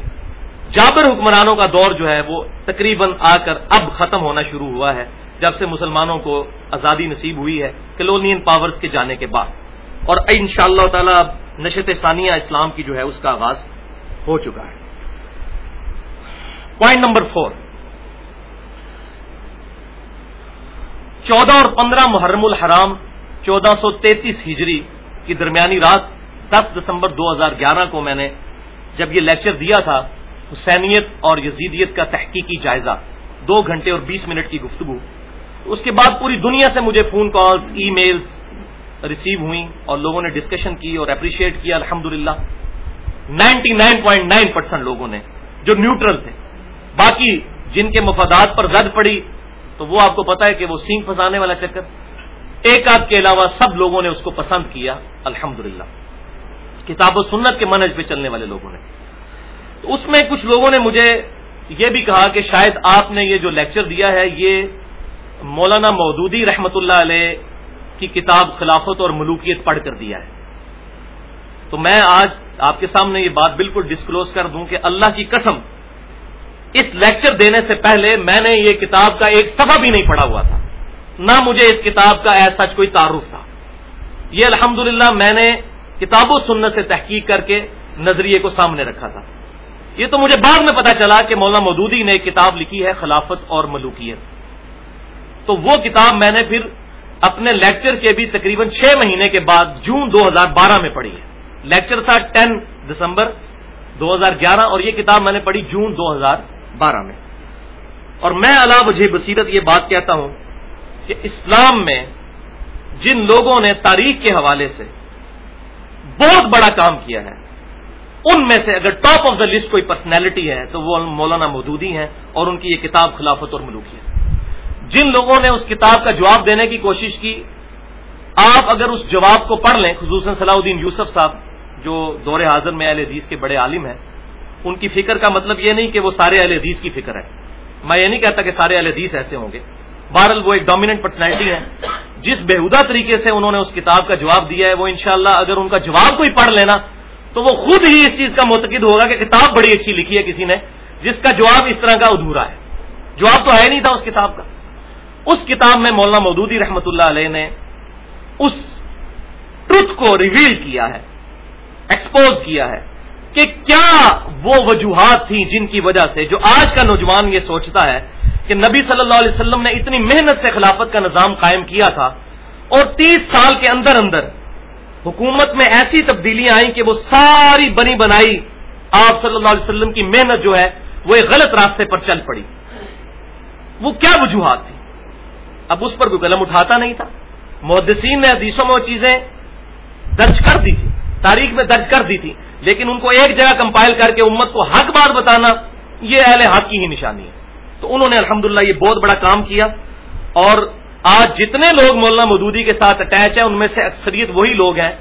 جابر حکمرانوں کا دور جو ہے وہ تقریباً آ کر اب ختم ہونا شروع ہوا ہے۔ جب سے مسلمانوں کو آزادی نصیب ہوئی ہے کلونین پاورز کے جانے کے بعد۔ اور ان شاء اللہ تعالی اب نشت ثانیہ اسلام کی جو ہے اس کا آغاز ہو چکا ہے۔ پوائنٹ نمبر فور چودہ اور پندرہ محرم الحرام چودہ سو تینتیس ہجری کی درمیانی رات دس دسمبر دو ہزار گیارہ کو میں نے جب یہ لیکچر دیا تھا، حسینیت اور یزیدیت کا تحقیقی جائزہ، دو گھنٹے اور بیس منٹ کی گفتگو اس کے بعد پوری دنیا سے مجھے phone calls emails receive ہوئی اور لوگوں نے ڈسکشن کی اور اپریشیٹ کیا الحمد للہ ninety nine point nine percent لوگوں نے جو نیوٹرل تھے۔ باقی جن کے مفادات پر زد پڑی، تو وہ آپ کو پتا ہے کہ وہ سینگ پھنسانے والا چکر۔ ایک آدھ کے علاوہ سب لوگوں نے اس کو پسند کیا الحمد کتاب و سنت کے منج پہ چلنے والے لوگوں نے۔ تو اس میں کچھ لوگوں نے مجھے یہ بھی کہا کہ شاید آپ نے یہ جو لیکچر دیا ہے، یہ مولانا مودودی رحمت اللہ علیہ کی کتاب خلافت اور ملوکیت پڑھ کر دیا ہے۔ تو میں آج آپ کے سامنے یہ بات بالکل ڈسکلوز کر دوں کہ اللہ کی قسم، اس لیکچر دینے سے پہلے میں نے یہ کتاب کا ایک صفحہ بھی نہیں پڑھا ہوا تھا۔ نہ مجھے اس کتاب کا ایسا کوئی تعارف تھا۔ یہ الحمد میں نے کتاب و سنت سے تحقیق کر کے نظریے کو سامنے رکھا تھا۔ یہ تو مجھے بعد میں پتا چلا کہ مولانا مودودی نے ایک کتاب لکھی ہے خلافت اور ملوکیت۔ تو وہ کتاب میں نے پھر اپنے لیکچر کے بھی تقریباً چھ مہینے کے بعد جون دو ہزار بارہ میں پڑھی ہے۔ لیکچر تھا ٹین دسمبر دو ہزار گیارہ اور یہ کتاب میں نے پڑھی جون دو ہزار بارہ میں۔ اور میں اللہ مجھے بصیرت یہ بات کہتا ہوں کہ اسلام میں جن لوگوں نے تاریخ کے حوالے سے بہت بڑا کام کیا ہے، ان میں سے اگر ٹاپ آف دا لسٹ کوئی پرسنالٹی ہے تو وہ مولانا مودودی ہیں اور ان کی یہ کتاب خلافت اور ملوکی ہے۔ جن لوگوں نے اس کتاب کا جواب دینے کی کوشش کی، آپ اگر اس جواب کو پڑھ لیں، خصوصاً صلاح الدین یوسف صاحب، جو دور حاضر میں اہل حدیث کے بڑے عالم ہیں، ان کی فکر کا مطلب یہ نہیں کہ وہ سارے اہل حدیث کی فکر ہے میں یہ نہیں کہتا کہ سارے اہل حدیث ایسے ہوں گے۔ بہرحال وہ ایک ڈومیننٹ پرسنالٹی ہے جس بےحدہ طریقے سے انہوں نے اس کتاب کا جواب دیا ہے، وہ انشاءاللہ اگر ان کا جواب کوئی پڑھ لینا، تو وہ خود ہی اس چیز کا متقد ہوگا کہ کتاب بڑی اچھی لکھی ہے کسی نے، جس کا جواب اس طرح کا ادھورا ہے۔ جواب تو ہے نہیں تھا اس کتاب کا۔ اس کتاب میں مولانا مودودی رحمت اللہ علیہ نے اس ٹروتھ کو ریویل کیا ہے ایکسپوز کیا ہے کہ کیا وہ وجوہات تھیں جن کی وجہ سے، جو آج کا نوجوان یہ سوچتا ہے کہ نبی صلی اللہ علیہ وسلم نے اتنی محنت سے خلافت کا نظام قائم کیا تھا اور تیس سال کے اندر اندر حکومت میں ایسی تبدیلیاں آئیں کہ وہ ساری بنی بنائی آپ صلی اللہ علیہ وسلم کی محنت جو ہے، وہ ایک غلط راستے پر چل پڑی۔ وہ کیا وجوہات تھی اب اس پر کوئی قلم اٹھاتا نہیں تھا۔ محدثین نے حدیثوں میں وہ چیزیں درج کر دی تھی، تاریخ میں درج کر دی تھی، لیکن ان کو ایک جگہ کمپائل کر کے امت کو حق بات بتانا یہ اہل حق کی ہی نشانی ہے۔ تو انہوں نے الحمدللہ یہ بہت بڑا کام کیا۔ اور آج جتنے لوگ مولانا مودودی کے ساتھ اٹیچ ہیں، ان میں سے اکثریت وہی لوگ ہیں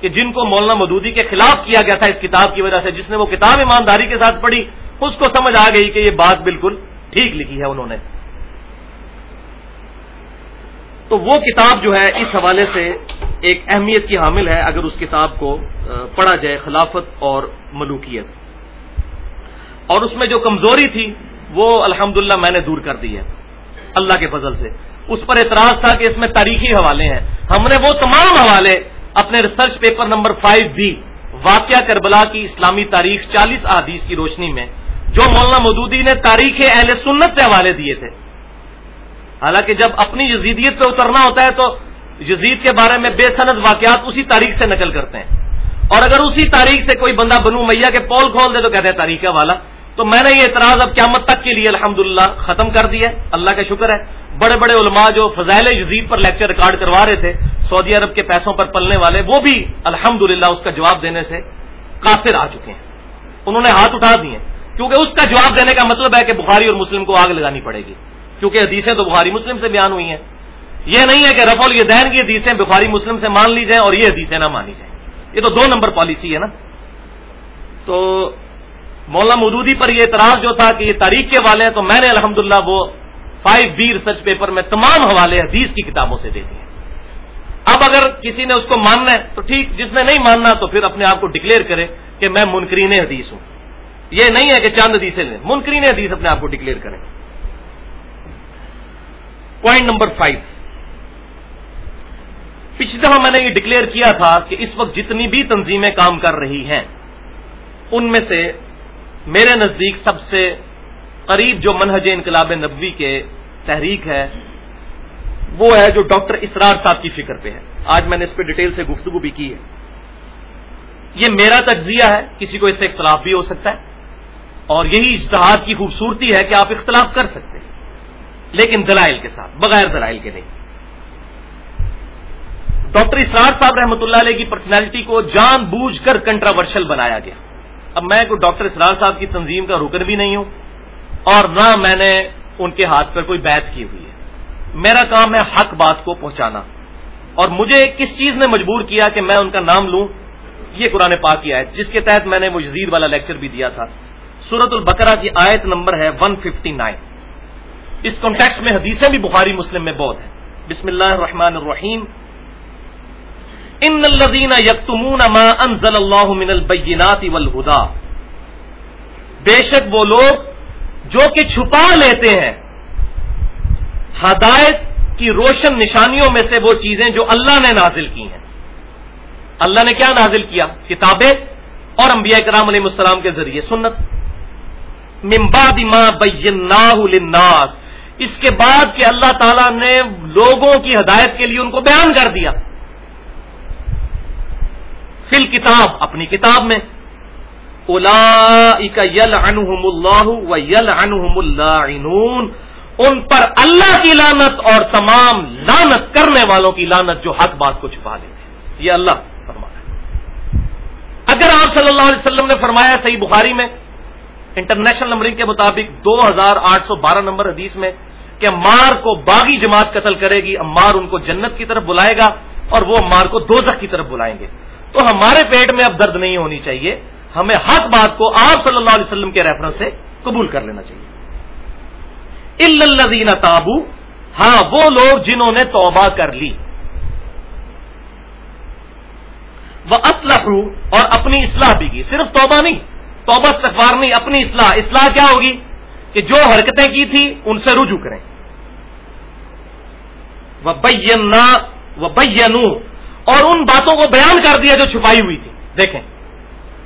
کہ جن کو مولانا مودودی کے خلاف کیا گیا تھا اس کتاب کی وجہ سے، جس نے وہ کتاب ایمانداری کے ساتھ پڑھی، اس کو سمجھ آ گئی کہ یہ بات بالکل ٹھیک لکھی ہے انہوں نے۔ تو وہ کتاب جو ہے اس حوالے سے ایک اہمیت کی حامل ہے اگر اس کتاب کو پڑھا جائے خلافت اور ملوکیت۔ اور اس میں جو کمزوری تھی، وہ الحمدللہ میں نے دور کر دی ہے، اللہ کے فضل سے۔ اس پر اعتراض تھا کہ اس میں تاریخی حوالے ہیں۔ ہم نے وہ تمام حوالے اپنے research paper number five B واقعہ کربلا کی اسلامی تاریخ چالیس احادیث کی روشنی میں، جو مولانا مودودی نے تاریخ اہل سنت سے حوالے دیے تھے۔ حالانکہ جب اپنی یزیدیت پہ اترنا ہوتا ہے تو یزید کے بارے میں بے صنعت واقعات اسی تاریخ سے نقل کرتے ہیں۔ اور اگر اسی تاریخ سے کوئی بندہ بنو میاں کے پول کھول دے تو کہتے ہیں تاریخ والا۔ تو میں نے یہ اعتراض اب قیامت تک کے لیے الحمد ختم کر دیا اللہ کا شکر ہے۔ بڑے بڑے علماء جو فضائل یزید پر لیکچر ریکارڈ کروا رہے تھے، سعودی عرب کے پیسوں پر پلنے والے، وہ بھی الحمد اس کا جواب دینے سے قاصر آ چکے ہیں۔ انہوں نے ہاتھ اٹھا دیے۔ کیونکہ اس کا جواب دینے کا مطلب ہے کہ بخاری اور مسلم کو آگ لگانی پڑے گی۔ کیونکہ حدیثیں تو بخاری مسلم سے بیان ہوئی ہیں۔ یہ نہیں ہے کہ رف الدین کی حدیثیں بخاری مسلم سے مان لی جائیں اور یہ حدیثیں نہ مانی جائیں۔ یہ تو دو نمبر پالیسی ہے نا۔ تو مولانا مودودی پر یہ اعتراض جو تھا کہ یہ تاریخ کے والے ہیں، تو میں نے الحمد وہ فائیو بی ریسرچ پیپر میں تمام حوالے حدیث کی کتابوں سے دے دیے۔ اب اگر کسی نے اس کو ماننا ہے، تو ٹھیک، جس نے نہیں ماننا تو پھر اپنے آپ کو ڈکلیئر کرے کہ میں منکرین حدیث ہوں۔ یہ نہیں ہے کہ چاند حدیثیں لیں، منکرین حدیث اپنے آپ کو ڈکلیئر کریں۔ پوائنٹ نمبر فائیو پچھلی دفعہ میں نے یہ ڈکلیئر کیا تھا کہ اس وقت جتنی بھی تنظیمیں کام کر رہی ہیں، ان میں سے میرے نزدیک سب سے قریب جو منہج انقلاب نبوی کے تحریک ہے، وہ ہے جو ڈاکٹر اسرار صاحب کی فکر پہ ہے۔ آج میں نے اس پہ ڈیٹیل سے گفتگو بھی کی ہے۔ یہ میرا تجزیہ ہے، کسی کو اس سے اختلاف بھی ہو سکتا ہے اور یہی اجتہاد کی خوبصورتی ہے کہ آپ اختلاف کر سکتے ہیں۔ لیکن دلائل کے ساتھ، بغیر دلائل کے نہیں۔ ڈاکٹر اسرار صاحب رحمۃ اللہ علیہ کی پرسنالٹی کو جان بوجھ کر کنٹراورشل بنایا گیا۔ اب میں کوئی ڈاکٹر اسرار صاحب کی تنظیم کا رکن بھی نہیں ہوں اور نہ میں نے ان کے ہاتھ پر کوئی بیت کی ہوئی ہے۔ میرا کام ہے حق بات کو پہنچانا۔ اور مجھے کس چیز نے مجبور کیا کہ میں ان کا نام لوں؟ یہ قرآن پاک کی آیت، جس کے تحت میں نے وہ یزید والا لیکچر بھی دیا تھا۔ سورت البقرہ کی آیت نمبر ہے 159 اس کانٹیکس میں حدیثیں بھی بخاری مسلم میں بہت ہیں۔ بسم اللہ الرحمن الرحیم۔ ان الذين يكتمون ما انزل الله من البينات والهدى بے شک وہ لوگ جو کہ چھپا لیتے ہیں، ہدایت کی روشن نشانیوں میں سے وہ چیزیں جو اللہ نے نازل کی ہیں۔ اللہ نے کیا نازل کیا؟ کتابیں اور انبیاء کرام علیہ السلام کے ذریعے سنت۔ ممباد ما بیناہ للناس۔ اس کے بعد کہ اللہ تعالی نے لوگوں کی ہدایت کے لیے ان کو بیان کر دیا۔ فل کتاب اپنی کتاب میں۔ یل انہم اللہ و یل انہم اللہ ان پر اللہ کی لانت اور تمام لانت کرنے والوں کی لانت جو حق بات کو چھپا لیتے یہ اللہ فرمایا اگر آپ صلی اللہ علیہ وسلم نے فرمایا صحیح بخاری میں، انٹرنیشنل نمبرنگ کے مطابق دو ہزار آٹھ سو بارہ نمبر حدیث میں کہ امار کو باغی جماعت قتل کرے گی، امار ان کو جنت کی طرف بلائے گا اور وہ امار کو دوزخ کی طرف بلائیں گے۔ تو ہمارے پیٹ میں اب درد نہیں ہونی چاہیے، ہمیں حق بات کو آپ صلی اللہ علیہ وسلم کے ریفرنس سے قبول کر لینا چاہیے۔ الدین تابو ہاں وہ لوگ جنہوں نے توبہ کر لی۔ وہ اسلح اور اپنی اصلاح بھی کی۔ صرف توبہ نہیں، توبہ استغفار نہیں، اپنی اصلاح۔ اصلاح کیا ہوگی؟ کہ جو حرکتیں کی تھی ان سے رجوع کریں۔ وہ بینا اور ان باتوں کو بیان کر دیا جو چھپائی ہوئی تھی۔ دیکھیں،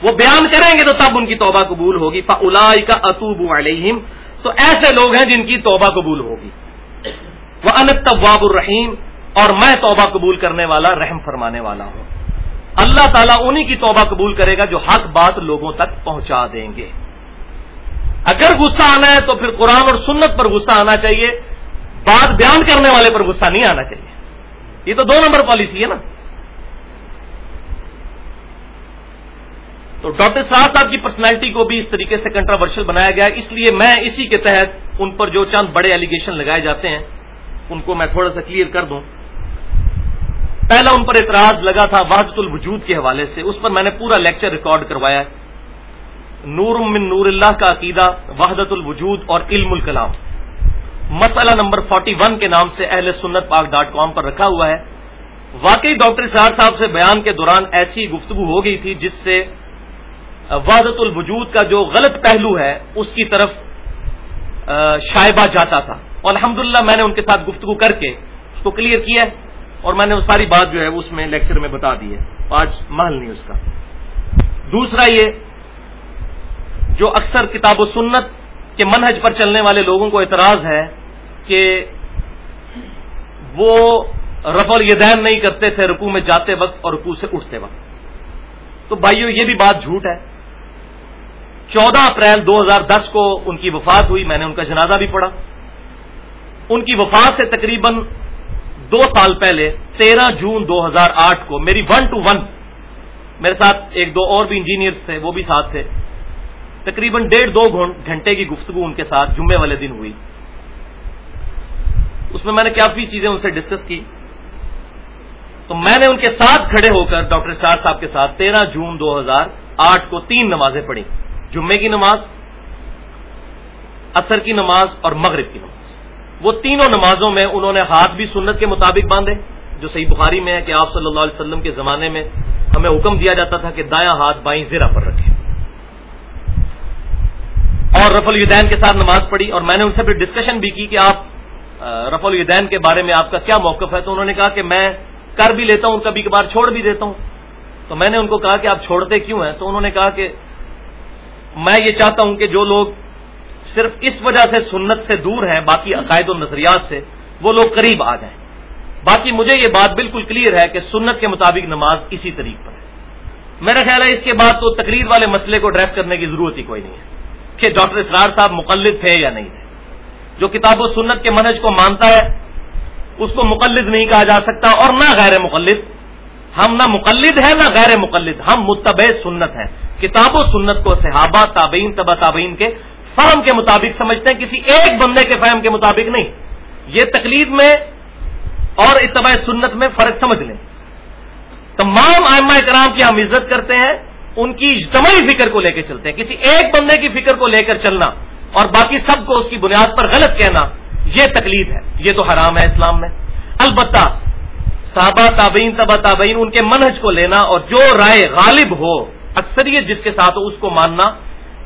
وہ بیان کریں گے تو تب ان کی توبہ قبول ہوگی۔ فلا کا اطوب علیہم تو ایسے لوگ ہیں جن کی توبہ قبول ہوگی۔ وہ انت طواب الرحیم اور میں توبہ قبول کرنے والا، رحم فرمانے والا ہوں۔ اللہ تعالیٰ انہی کی توبہ قبول کرے گا جو حق بات لوگوں تک پہنچا دیں گے۔ اگر غصہ آنا ہے تو پھر قرآن اور سنت پر غصہ آنا چاہیے بات بیان کرنے والے پر غصہ نہیں آنا چاہیے۔ یہ تو دو نمبر پالیسی ہے نا۔ تو ڈاکٹر صاحب صاحب کی پرسنالٹی کو بھی اس طریقے سے کنٹراورشل بنایا گیا، اس لیے میں اسی کے تحت ان پر جو چند بڑے ایلیگیشن لگائے جاتے ہیں، ان کو میں تھوڑا سا کلیئر کر دوں۔ پہلا ان پر اعتراض لگا تھا وحدت الوجود کے حوالے سے، اس پر میں نے پورا لیکچر ریکارڈ کروایا۔ نور من نور اللہ کا عقیدہ، وحدت الوجود اور علم الکلام۔ مسئلہ نمبر 41 کے نام سے اہل سنت پاک ڈاٹ کام پر رکھا ہوا ہے۔ واقعی ڈاکٹر سہار صاحب سے بیان کے دوران ایسی گفتگو ہو گئی تھی جس سے وحدت الوجود کا جو غلط پہلو ہے، اس کی طرف شائبہ جاتا تھا۔ اور الحمد میں نے ان کے ساتھ گفتگو کر کے اس کو کلیئر کیا ہے اور میں نے وہ ساری بات جو ہے، اس میں لیکچر میں بتا دی ہے۔ آج محل نہیں اس کا۔ دوسرا یہ جو اکثر کتاب و سنت کے منہج پر چلنے والے لوگوں کو اعتراض ہے کہ وہ رف الیدین نہیں کرتے تھے رکو میں جاتے وقت اور رکو سے اٹھتے وقت۔ تو بھائیو، یہ بھی بات جھوٹ ہے۔ چودہ اپریل دو ہزار دس کو ان کی وفات ہوئی، میں نے ان کا جنازہ بھی پڑھا۔ ان کی وفات سے تقریباً دو سال پہلے، تیرہ جون دو ہزار آٹھ کو میری ون ٹو ون میرے ساتھ ایک دو اور بھی انجینئرس تھے، وہ بھی ساتھ تھے۔ تقریباً ڈیڑھ دو گھنٹے کی گفتگو ان کے ساتھ جمعے والے دن ہوئی۔ اس میں میں نے کافی چیزیں ان سے ڈسکس کی؟ تو میں نے ان کے ساتھ کھڑے ہو کر ڈاکٹر شاہ صاحب کے ساتھ تیرہ جون دو ہزار آٹھ کو تین نمازیں پڑھی۔ جمعے کی نماز اثر کی نماز اور مغرب کی نماز۔ وہ تینوں نمازوں میں انہوں نے ہاتھ بھی سنت کے مطابق باندھے، جو صحیح بخاری میں ہے کہ آپ صلی اللہ علیہ وسلم کے زمانے میں ہمیں حکم دیا جاتا تھا کہ دایاں ہاتھ بائیں زیرہ پر رکھے اور رف الدین کے ساتھ نماز پڑھی اور میں نے ان سے پھر ڈسکشن بھی کی کہ آپ رف الدین کے بارے میں آپ کا کیا موقف ہے؟ تو انہوں نے کہا کہ میں کر بھی لیتا ہوں، کبھی کبھار چھوڑ بھی دیتا ہوں۔ تو میں نے ان کو کہا کہ آپ چھوڑتے کیوں ہیں؟ تو انہوں نے کہا کہ میں یہ چاہتا ہوں کہ جو لوگ صرف اس وجہ سے سنت سے دور ہیں، باقی عقائد و نظریات سے، وہ لوگ قریب آ جائیں۔ باقی مجھے یہ بات بالکل کلیئر ہے کہ سنت کے مطابق نماز اسی طریق پر ہے۔ میرا خیال ہے اس کے بعد تو تقریر والے مسئلے کو ڈریس کرنے کی ضرورت ہی کوئی نہیں ہے۔ کہ ڈاکٹر اسرار صاحب مقلد تھے یا نہیں تھے۔ جو کتاب و سنت کے منج کو مانتا ہے، اس کو مقلد نہیں کہا جا سکتا اور نہ غیر مقلد۔ ہم نہ مقلد ہیں، نہ غیر مقلد۔ ہم متبع سنت ہیں۔ کتاب و سنت کو صحابہ، تابعین تبا تابعین کے فہم کے مطابق سمجھتے ہیں، کسی ایک بندے کے فہم کے مطابق نہیں۔ یہ تقلید میں اور اتباع سنت میں فرق سمجھ لیں۔ تمام آئمہ کرام کی ہم عزت کرتے ہیں۔ ان کی اجتماعی فکر کو لے کے چلتے ہیں۔ کسی ایک بندے کی فکر کو لے کر چلنا اور باقی سب کو اس کی بنیاد پر غلط کہنا، یہ تکلیف ہے۔ یہ تو حرام ہے اسلام میں۔ البتہ صحابہ، تابعین تبا تابعین، ان کے منہج کو لینا اور جو رائے غالب ہو، اکثریت جس کے ساتھ ہو، اس کو ماننا،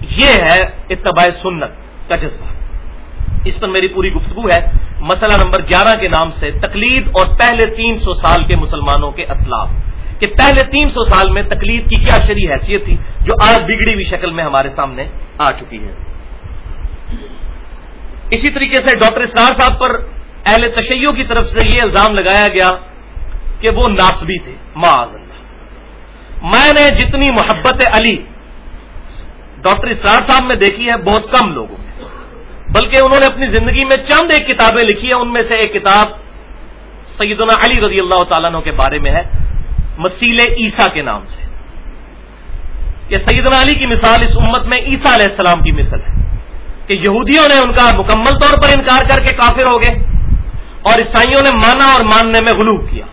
یہ ہے اتباع سنت کا جذبہ۔ اس پر میری پوری گفتگو ہے۔ مسئلہ نمبر گیارہ کے نام سے تقلید اور پہلے تین سو سال کے مسلمانوں کے اسلام کہ پہلے تین سو سال میں تقلید کی کیا شریح حیثیت تھی جو آج بگڑی ہوئی شکل میں ہمارے سامنے آ چکی ہے۔ اسی طریقے سے ڈاکٹر اسرار صاحب پر اہل تشیعوں کی طرف سے یہ الزام لگایا گیا کہ وہ ناسبی تھے۔ معاذ اللہ میں نے جتنی محبت علی ڈاکٹر اسرار صاحب میں دیکھی ہے بہت کم لوگوں میں۔ بلکہ انہوں نے اپنی زندگی میں چند ایک کتابیں لکھی ہیں، ان میں سے ایک کتاب سیدنا علی رضی اللہ تعالیٰ کے بارے میں ہے۔ مسیل عیسیٰ کے نام سے۔ کہ سیدنا علی کی مثال اس امت میں عیسیٰ علیہ السلام کی مثل ہے کہ یہودیوں نے ان کا مکمل طور پر انکار کر کے کافر ہو گئے اور عیسائیوں نے مانا اور ماننے میں غلوب کیا۔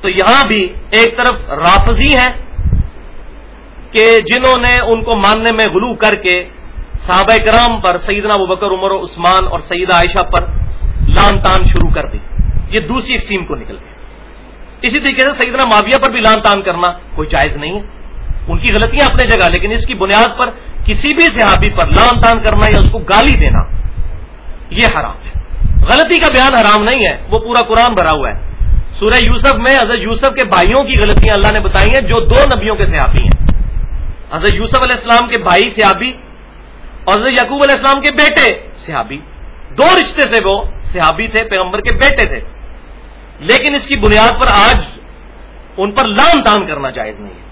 تو یہاں بھی ایک طرف رافضی ہیں کہ جنہوں نے ان کو ماننے میں غلو کر کے صحابہ کرام پر سیدنا ابو بکر، عمر و عثمان اور سیدہ عائشہ پر لان تان شروع کر دی۔ یہ دوسری ایکسٹریم کو نکل گئی اسی طریقے سے سیدنا معاویہ پر بھی لان تان کرنا کوئی جائز نہیں ہے۔ ان کی غلطیاں اپنے جگہ، لیکن اس کی بنیاد پر کسی بھی صحابی پر لان تان کرنا یا اس کو گالی دینا، یہ حرام ہے۔ غلطی کا بیان حرام نہیں ہے، وہ پورا قرآن بھرا ہوا ہے۔ سورہ یوسف میں حضرت یوسف کے بھائیوں کی غلطیاں اللہ نے بتائی ہیں، جو دو نبیوں کے صحابی ہیں۔ حضرت یوسف علیہ السلام کے بھائی صحابی اور حضرت یعقوب علیہ السلام کے بیٹے صحابی۔ دو رشتے سے وہ صحابی تھے، پیغمبر کے بیٹے تھے۔ لیکن اس کی بنیاد پر آج ان پر لان تان کرنا جائز نہیں ہے۔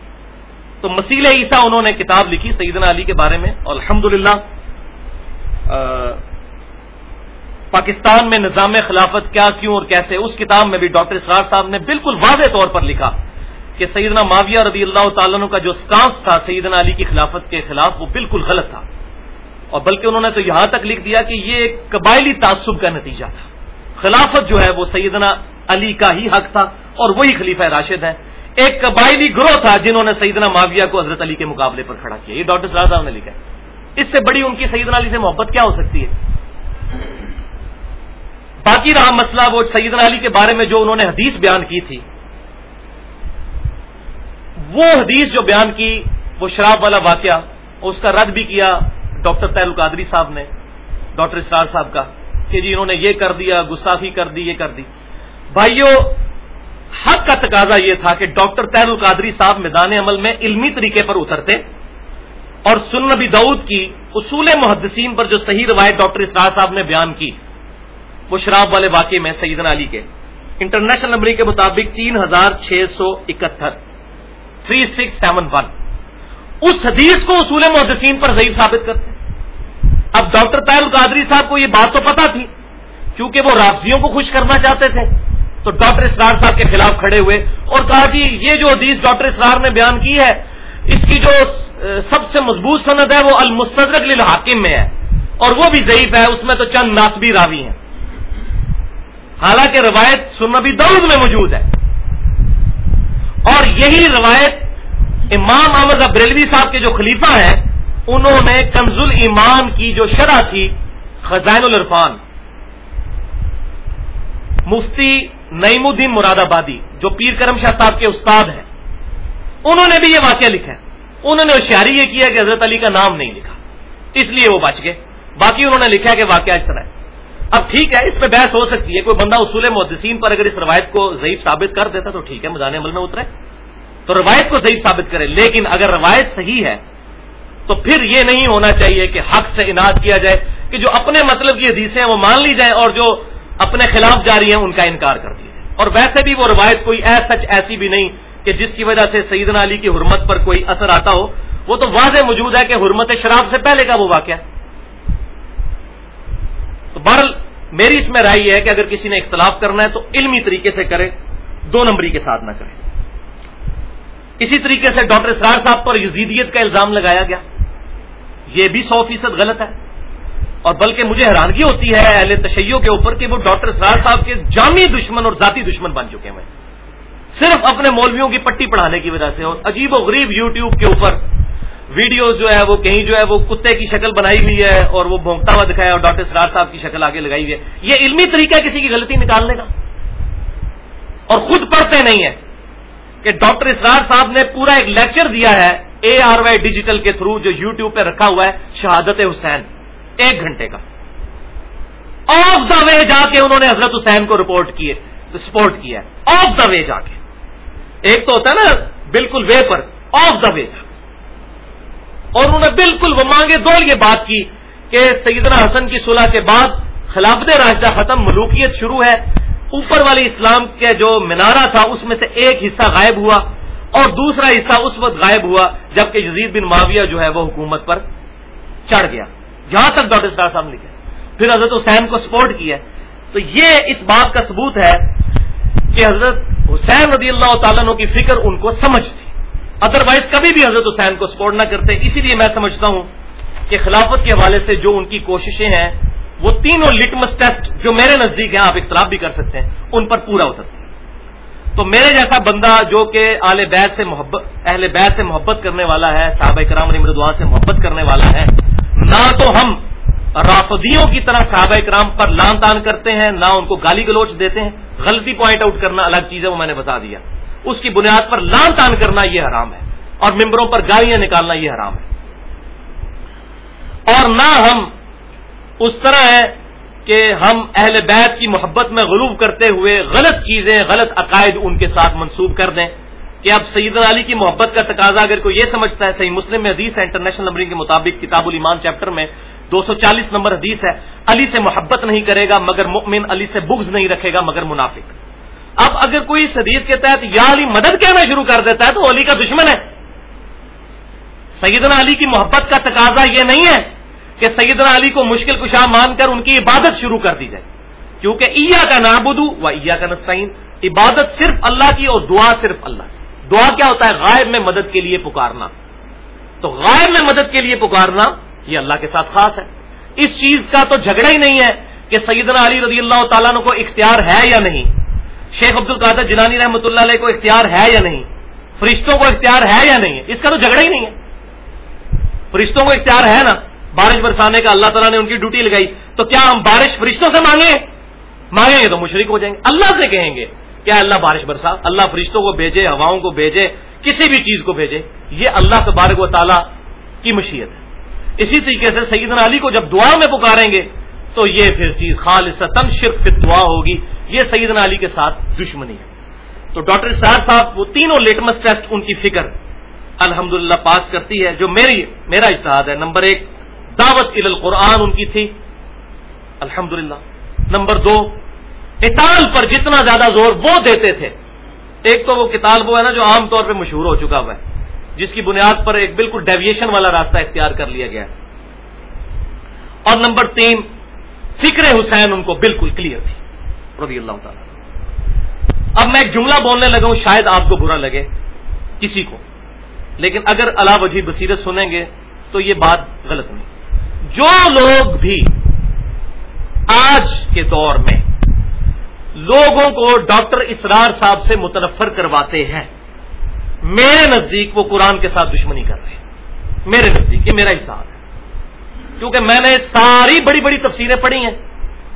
تو مسیل عیسیٰ انہوں نے کتاب لکھی سیدنا علی کے بارے میں اور الحمد پاکستان میں نظام خلافت کیا، کیوں اور کیسے؟ اس کتاب میں بھی ڈاکٹر اسرار صاحب نے بالکل واضح طور پر لکھا کہ سیدنا معاویہ رضی اللہ تعالیٰ کا جو سکانس تھا سیدنا علی کی خلافت کے خلاف، وہ بالکل غلط تھا۔ اور بلکہ انہوں نے تو یہاں تک لکھ دیا کہ یہ ایک قبائلی تعصب کا نتیجہ تھا۔ خلافت جو ہے وہ سیدنا علی کا ہی حق تھا اور وہی خلیفہ راشد ہے ایک قبائلی گروہ تھا جنہوں نے سیدنا معاویہ کو حضرت علی کے مقابلے پر کھڑا کیا۔ یہ ڈاکٹر سرار صاحب نے لکھا ہے۔ اس سے بڑی ان کی سیدنا علی سے محبت کیا ہو سکتی ہے؟ باقی رہا مسئلہ وہ سیدنا علی کے بارے میں جو انہوں نے حدیث بیان کی تھی۔ وہ حدیث جو بیان کی، وہ شراب والا واقعہ، اس کا رد بھی کیا ڈاکٹر تیر القادری صاحب نے، ڈاکٹر اسرار صاحب کا کہ جی انہوں نے یہ کر دیا، گستاخی کر دی، یہ کر دی۔ بھائیوں حق کا تقاضا یہ تھا کہ ڈاکٹر تیر القادری صاحب میدان عمل میں علمی طریقے پر اترتے اور سن نبی دعود کی اصول محدثین پر جو صحیح روایت ڈاکٹر اسرار صاحب نے بیان کی، وہ شراب والے واقعے میں سیدنا علی کے۔ انٹرنیشنل نمبر کے مطابق تین ہزار چھ سو اکہتر، تھری سکس سیون ون۔ اس حدیث کو اصول محدثین پر ضعیف ثابت کرتے۔ اب ڈاکٹر طاہر القادری صاحب کو یہ بات تو پتا تھی، کیونکہ وہ رابطیوں کو خوش کرنا چاہتے تھے۔ تو ڈاکٹر اسرار صاحب کے خلاف کھڑے ہوئے اور کہا کہ یہ جو حدیث ڈاکٹر اسرار نے بیان کی ہے، اس کی جو سب سے مضبوط صنعت ہے وہ المسترک للحاکم میں ہے اور وہ بھی ضعیف ہے، اس میں تو چند ناسبی راوی ہیں۔ حالانکہ روایت سننا بھی دعود میں موجود ہے۔ اور یہی روایت امام احمد ابریلوی صاحب کے جو خلیفہ ہیں، انہوں نے کنز ایمان کی جو شرح تھی، خزائن الرفان مفتی نعیم الدین مراد آبادی جو پیر کرم شاہ صاحب کے استاد ہیں۔ انہوں نے بھی یہ واقعہ لکھا ہے۔ انہوں نے ہوشیاری یہ کیا کہ حضرت علی کا نام نہیں لکھا۔ اس لیے وہ بچ گئے۔ باقی انہوں نے لکھا کہ واقعہ اس طرح ہے۔ اب ٹھیک ہے، اس پہ بحث ہو سکتی ہے۔ کوئی بندہ اصول محدثین پر اگر اس روایت کو ضعیف ثابت کر دیتا تو ٹھیک ہے مدان عمل میں اترے۔ تو روایت کو ضعیف ثابت کرے۔ لیکن اگر روایت صحیح ہے، تو پھر یہ نہیں ہونا چاہیے کہ حق سے انعد کیا جائے، کہ جو اپنے مطلب کی حدیثیں ہیں وہ مان لی جائیں اور جو اپنے خلاف جاری ہیں، ان کا انکار کر دیجیے اور ویسے بھی وہ روایت کوئی ایس سچ ایسی بھی نہیں کہ جس کی وجہ سے سیدنا علی کی حرمت پر کوئی اثر آتا ہو، وہ تو واضح موجود ہے کہ حرمت شراب سے پہلے کا وہ واقعہ تو بہرحال میری اس میں رائے یہ ہے کہ اگر کسی نے اختلاف کرنا ہے تو علمی طریقے سے کرے، دو نمبری کے ساتھ نہ کرے۔ اسی طریقے سے ڈاکٹر اسرار صاحب پر یزیدیت کا الزام لگایا گیا۔ یہ بھی سو فیصد غلط ہے۔ اور بلکہ مجھے حیرانگی ہوتی ہے اہل تشیعوں کے اوپر کہ وہ ڈاکٹر اسرار صاحب کے جامع دشمن اور ذاتی دشمن بن چکے ہیں۔ صرف اپنے مولویوں کی پٹی پڑھانے کی وجہ سے اور عجیب و غریب یو ٹیوب کے اوپر ویڈیو جو ہے وہ کہیں جو ہے وہ کتے کی شکل بنائی ہوئی ہے اور وہ بھونکتا ہوا دکھایا اور ڈاکٹر سراج صاحب کی شکل آگے لگائی ہوئی ہے۔ یہ علمی طریقہ کسی کی غلطی نکالنے کا۔ اور خود پڑھتے نہیں ہے کہ ڈاکٹر اسرار صاحب نے پورا ایک لیکچر دیا ہے اے آر وائی ڈیجیٹل کے تھرو جو یو ٹیوب پہ رکھا ہوا ہے شہادت حسین۔ ایک گھنٹے کا۔ آف دا وے جا کے انہوں نے حضرت حسین کو رپورٹ کیے، سپورٹ کیا۔ آف دا وے جا کے۔ ایک تو ہوتا ہے نا، بالکل وے پر۔ آف دا وے جا۔ اور انہوں نے بالکل وہ مانگے دول یہ بات کی کہ سیدنا حسن کی صلح کے بعد خلافت راستہ ختم ملوکیت شروع ہے۔ اوپر والی اسلام کے جو مینارہ تھا، اس میں سے ایک حصہ غائب ہوا اور دوسرا حصہ اس وقت غائب ہوا جبکہ یزید بن معاویہ جو ہے وہ حکومت پر چڑھ گیا۔ جہاں تک ڈاکٹر صاحب صاحب لکھے پھر حضرت حسین کو سپورٹ کیا تو یہ اس بات کا ثبوت ہے کہ حضرت حسین رضی اللہ تعالیٰ کی فکر ان کو سمجھ تھی۔ ادروائز کبھی بھی حضرت حسین کو سپورٹ نہ کرتے۔ اسی لیے میں سمجھتا ہوں کہ خلافت کے حوالے سے جو ان کی کوششیں ہیں، وہ تینوں لٹمس ٹیسٹ جو میرے نزدیک ہیں، آپ اختلاف بھی کر سکتے ہیں، ان پر پورا اترتے ہیں تو میرے جیسا بندہ جو کہ اہل بیت سے محبت اہل بیت سے محبت کرنے والا ہے، صحابہ کرام علی مردوان سے محبت کرنے والا ہے نہ تو ہم رافدیوں کی طرح صحابہ کرام پر لان تان کرتے ہیں، نہ ان کو گالی گلوچ دیتے ہیں۔ غلطی پوائنٹ آؤٹ کرنا الگ چیز ہے، وہ میں نے بتا دیا۔ اس کی بنیاد پر لان تان کرنا یہ حرام ہے، اور ممبروں پر گالیاں نکالنا یہ حرام ہے۔ اور نہ ہم اس طرح ہے کہ ہم اہل بیت کی محبت میں غلوب کرتے ہوئے غلط چیزیں، غلط عقائد ان کے ساتھ منسوب کر دیں۔ کہ اب سعید علی کی محبت کا تقاضا اگر کوئی یہ سمجھتا ہے، صحیح مسلم میں حدیث ہے، انٹرنیشنل نمبرنگ کے مطابق کتاب المان چیپٹر میں دو سو چالیس نمبر حدیث ہے، علی سے محبت نہیں کرے گا، مگر مؤمن علی سے بغض نہیں رکھے گا، مگر منافق۔ اب اگر کوئی اس حدیث کے تحت یا علی مدد کہنا شروع کر دیتا ہے تو علی کا دشمن ہے۔ سیدنا علی کی محبت کا تقاضا یہ نہیں ہے کہ سیدنا علی کو مشکل کشا مان کر ان کی عبادت شروع کر دی جائے۔ کیونکہ ایا کا نابودو و ایا کا نسائن عبادت صرف اللہ کی اور دعا صرف اللہ سے دعا کیا ہوتا ہے؟ غائب میں مدد کے لیے پکارنا۔ تو غائب میں مدد کے لیے پکارنا یہ اللہ کے ساتھ خاص ہے۔ اس چیز کا تو جھگڑا ہی نہیں ہے کہ سیدنا علی رضی اللہ تعالیٰ کو اختیار ہے یا نہیں۔ شیخ عبد القادر جنانی رحمۃ اللہ علیہ کو اختیار ہے یا نہیں؟ فرشتوں کو اختیار ہے یا نہیں؟ اس کا تو جھگڑا ہی نہیں ہے۔ فرشتوں کو اختیار ہے نا؟ بارش برسانے کا اللہ تعالیٰ نے ان کی ڈیوٹی لگائی۔ تو کیا ہم بارش فرشتوں سے مانگیں؟ مانگیں گے تو مشرق ہو جائیں گے۔ اللہ سے کہیں گے۔ کیا اللہ بارش برسا؟ اللہ فرشتوں کو بھیجے، ہواؤں کو بھیجے، کسی بھی چیز کو بھیجے۔ یہ اللہ تبارک و تعالیٰ کی مشیت ہے۔ اسی طریقے سے سیدنا علی کو جب دعا میں پکاریں گے، تو یہ پھر چیز خالص شرک پھر دعا ہوگی۔ یہ سیدنا علی کے ساتھ دشمنی ہے۔ تو ڈاکٹر صاحب صاحب، وہ تینوں لیٹمس ٹیسٹ ان کی فکر الحمد پاس کرتی ہے، جو میری، میرا اشتہاد ہے۔ نمبر ایک، دعوت القرآن ان کی تھی۔ الحمد نمبر دو اطال پر جتنا زیادہ زور وہ دیتے تھے۔ ایک تو وہ کتاب وہ ہے نا جو عام طور پہ مشہور ہو چکا ہوا ہے، جس کی بنیاد پر ایک بالکل ڈیویشن والا راستہ اختیار کر لیا گیا اور نمبر تین، فکر حسین ان کو بالکل کلیئر تھی، رضی اللہ تعالی۔ اب میں ایک جملہ بولنے لگا ہوں، شاید آپ کو برا لگے، کسی کو۔ لیکن اگر اللہ وجی بصیرت سنیں گے تو یہ بات غلط نہیں۔ جو لوگ بھی آج کے دور میں لوگوں کو ڈاکٹر اسرار صاحب سے متنفر کرواتے ہیں۔ میرے نزدیک وہ قرآن کے ساتھ دشمنی کر رہے ہیں۔ میرے نزدیک، یہ میرا حساب ہے۔ کیونکہ میں نے ساری بڑی بڑی تفسیریں پڑھی ہیں۔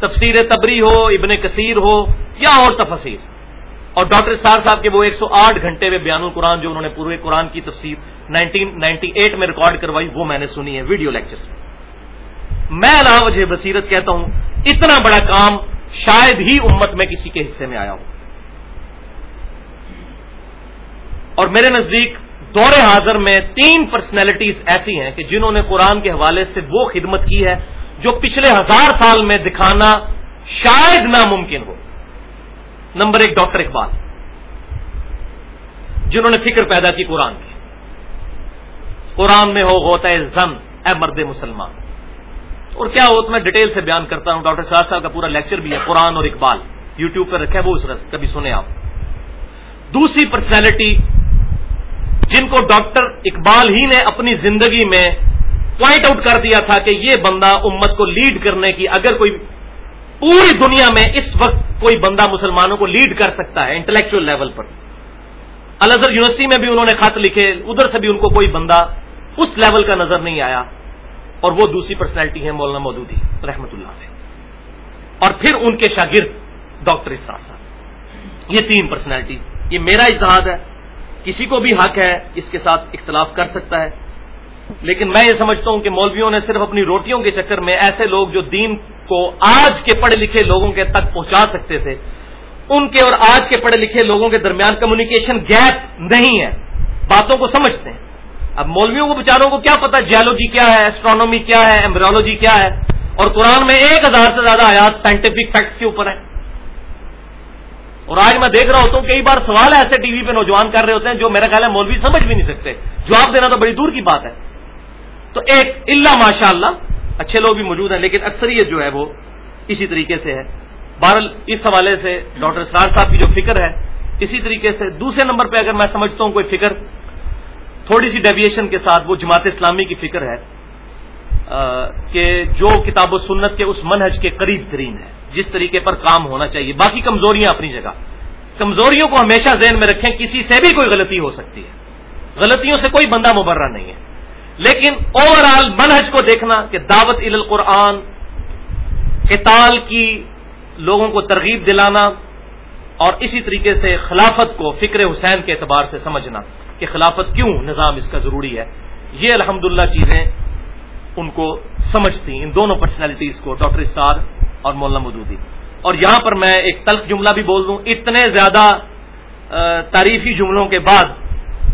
تفسیر تبری ہو، ابن کثیر ہو، یا اور تفسیر۔ اور ڈاکٹر اسرار صاحب کے وہ ایک سو آٹھ گھنٹے میں بیان القرآن جو انہوں نے پورے قرآن کی تفسیر نائنٹین نائنٹی ایٹ میں ریکارڈ کروائی، وہ میں نے سنی ہے ویڈیو لیکچر میں علاوہ وجہ بصیرت کہتا ہوں، اتنا بڑا کام شاید ہی امت میں کسی کے حصے میں آیا ہو۔ اور میرے نزدیک دور حاضر میں تین پرسنالٹیز ایسی ہیں کہ جنہوں نے قرآن کے حوالے سے وہ خدمت کی ہے جو پچھلے ہزار سال میں دکھانا شاید ناممکن ہو۔ نمبر ایک، ڈاکٹر اقبال، جنہوں نے فکر پیدا کی قرآن کی۔ قرآن میں ہو ہوتا ہے زن اے مرد مسلمان۔ اور کیا ہو تو میں ڈیٹیل سے بیان کرتا ہوں۔ ڈاکٹر صاحب صاحب کا پورا لیکچر بھی ہے، قرآن اور اقبال۔ یوٹیوب پہ رکھے وہ اس رس، کبھی سنے آپ۔ دوسری پرسنالٹی جن کو ڈاکٹر اقبال ہی نے اپنی زندگی میں پوائنٹ آؤٹ کر دیا تھا کہ یہ بندہ امت کو لیڈ کرنے کی، اگر کوئی پوری دنیا میں اس وقت کوئی بندہ مسلمانوں کو لیڈ کر سکتا ہے انٹلیکچل لیول پر۔ الازہر یونیورسٹی میں بھی انہوں نے خط لکھے، ادھر سے بھی ان کو کوئی بندہ اس لیول کا نظر نہیں آیا۔ اور وہ دوسری پرسنالٹی ہے مولانا مودودی، رحمت اللہ سے اور پھر ان کے شاگرد ڈاکٹر اسرار صاحب۔ یہ تین پرسنالٹی یہ میرا اجتہاد ہے۔ کسی کو بھی حق ہے، اس کے ساتھ اختلاف کر سکتا ہے۔ لیکن میں یہ سمجھتا ہوں کہ مولویوں نے صرف اپنی روٹیوں کے چکر میں ایسے لوگ جو دین کو آج کے پڑھے لکھے لوگوں کے تک پہنچا سکتے تھے، ان کے اور آج کے پڑھے لکھے لوگوں کے درمیان کمیونیکیشن گیپ نہیں ہے۔ باتوں کو سمجھتے ہیں۔ اب مولویوں کو بچاروں کو کیا پتا جیولوجی کیا ہے ایسٹرانومی کیا ہے ایمبرولوجی کیا ہے؟ اور قرآن میں ایک ہزار سے زیادہ آیات سائنٹیفک فیکٹس کے اوپر ہے اور آج میں دیکھ رہا ہوتا ہوں کئی بار سوال ایسے ٹی وی پہ نوجوان کر رہے ہوتے ہیں جو میرا خیال ہے مولوی سمجھ بھی نہیں سکتے۔ جواب دینا تو بڑی دور کی بات ہے۔ تو ایک اللہ ماشاء اللہ اچھے لوگ بھی موجود ہیں، لیکن اکثریت جو ہے وہ اسی طریقے سے ہے۔ بہرحال اس حوالے سے ڈاکٹر سرار صاحب کی جو فکر ہے، اسی طریقے سے دوسرے نمبر پہ اگر میں سمجھتا ہوں کوئی فکر تھوڑی سی ڈیویشن کے ساتھ وہ جماعت اسلامی کی فکر ہے کہ جو کتاب و سنت کے اس منہج کے قریب ترین ہے، جس طریقے پر کام ہونا چاہیے۔ باقی کمزوریاں اپنی جگہ۔ کمزوریوں کو ہمیشہ ذہن میں رکھیں، کسی سے بھی کوئی غلطی ہو سکتی ہے۔ غلطیوں سے کوئی بندہ مبرہ نہیں ہے۔ لیکن اوور آل منہج کو دیکھنا کہ دعوت ال القرآن قتال کی لوگوں کو ترغیب دلانا اور اسی طریقے سے خلافت کو فکر حسین کے اعتبار سے سمجھنا۔ کہ خلافت کیوں نظام اس کا ضروری ہے؟ یہ الحمدللہ چیزیں ان کو سمجھتی ان دونوں پرسنالٹیز کو، ڈاکٹر اسار اور مولانا مدودی اور یہاں پر میں ایک تلخ جملہ بھی بول دوں۔ اتنے زیادہ تعریفی جملوں کے بعد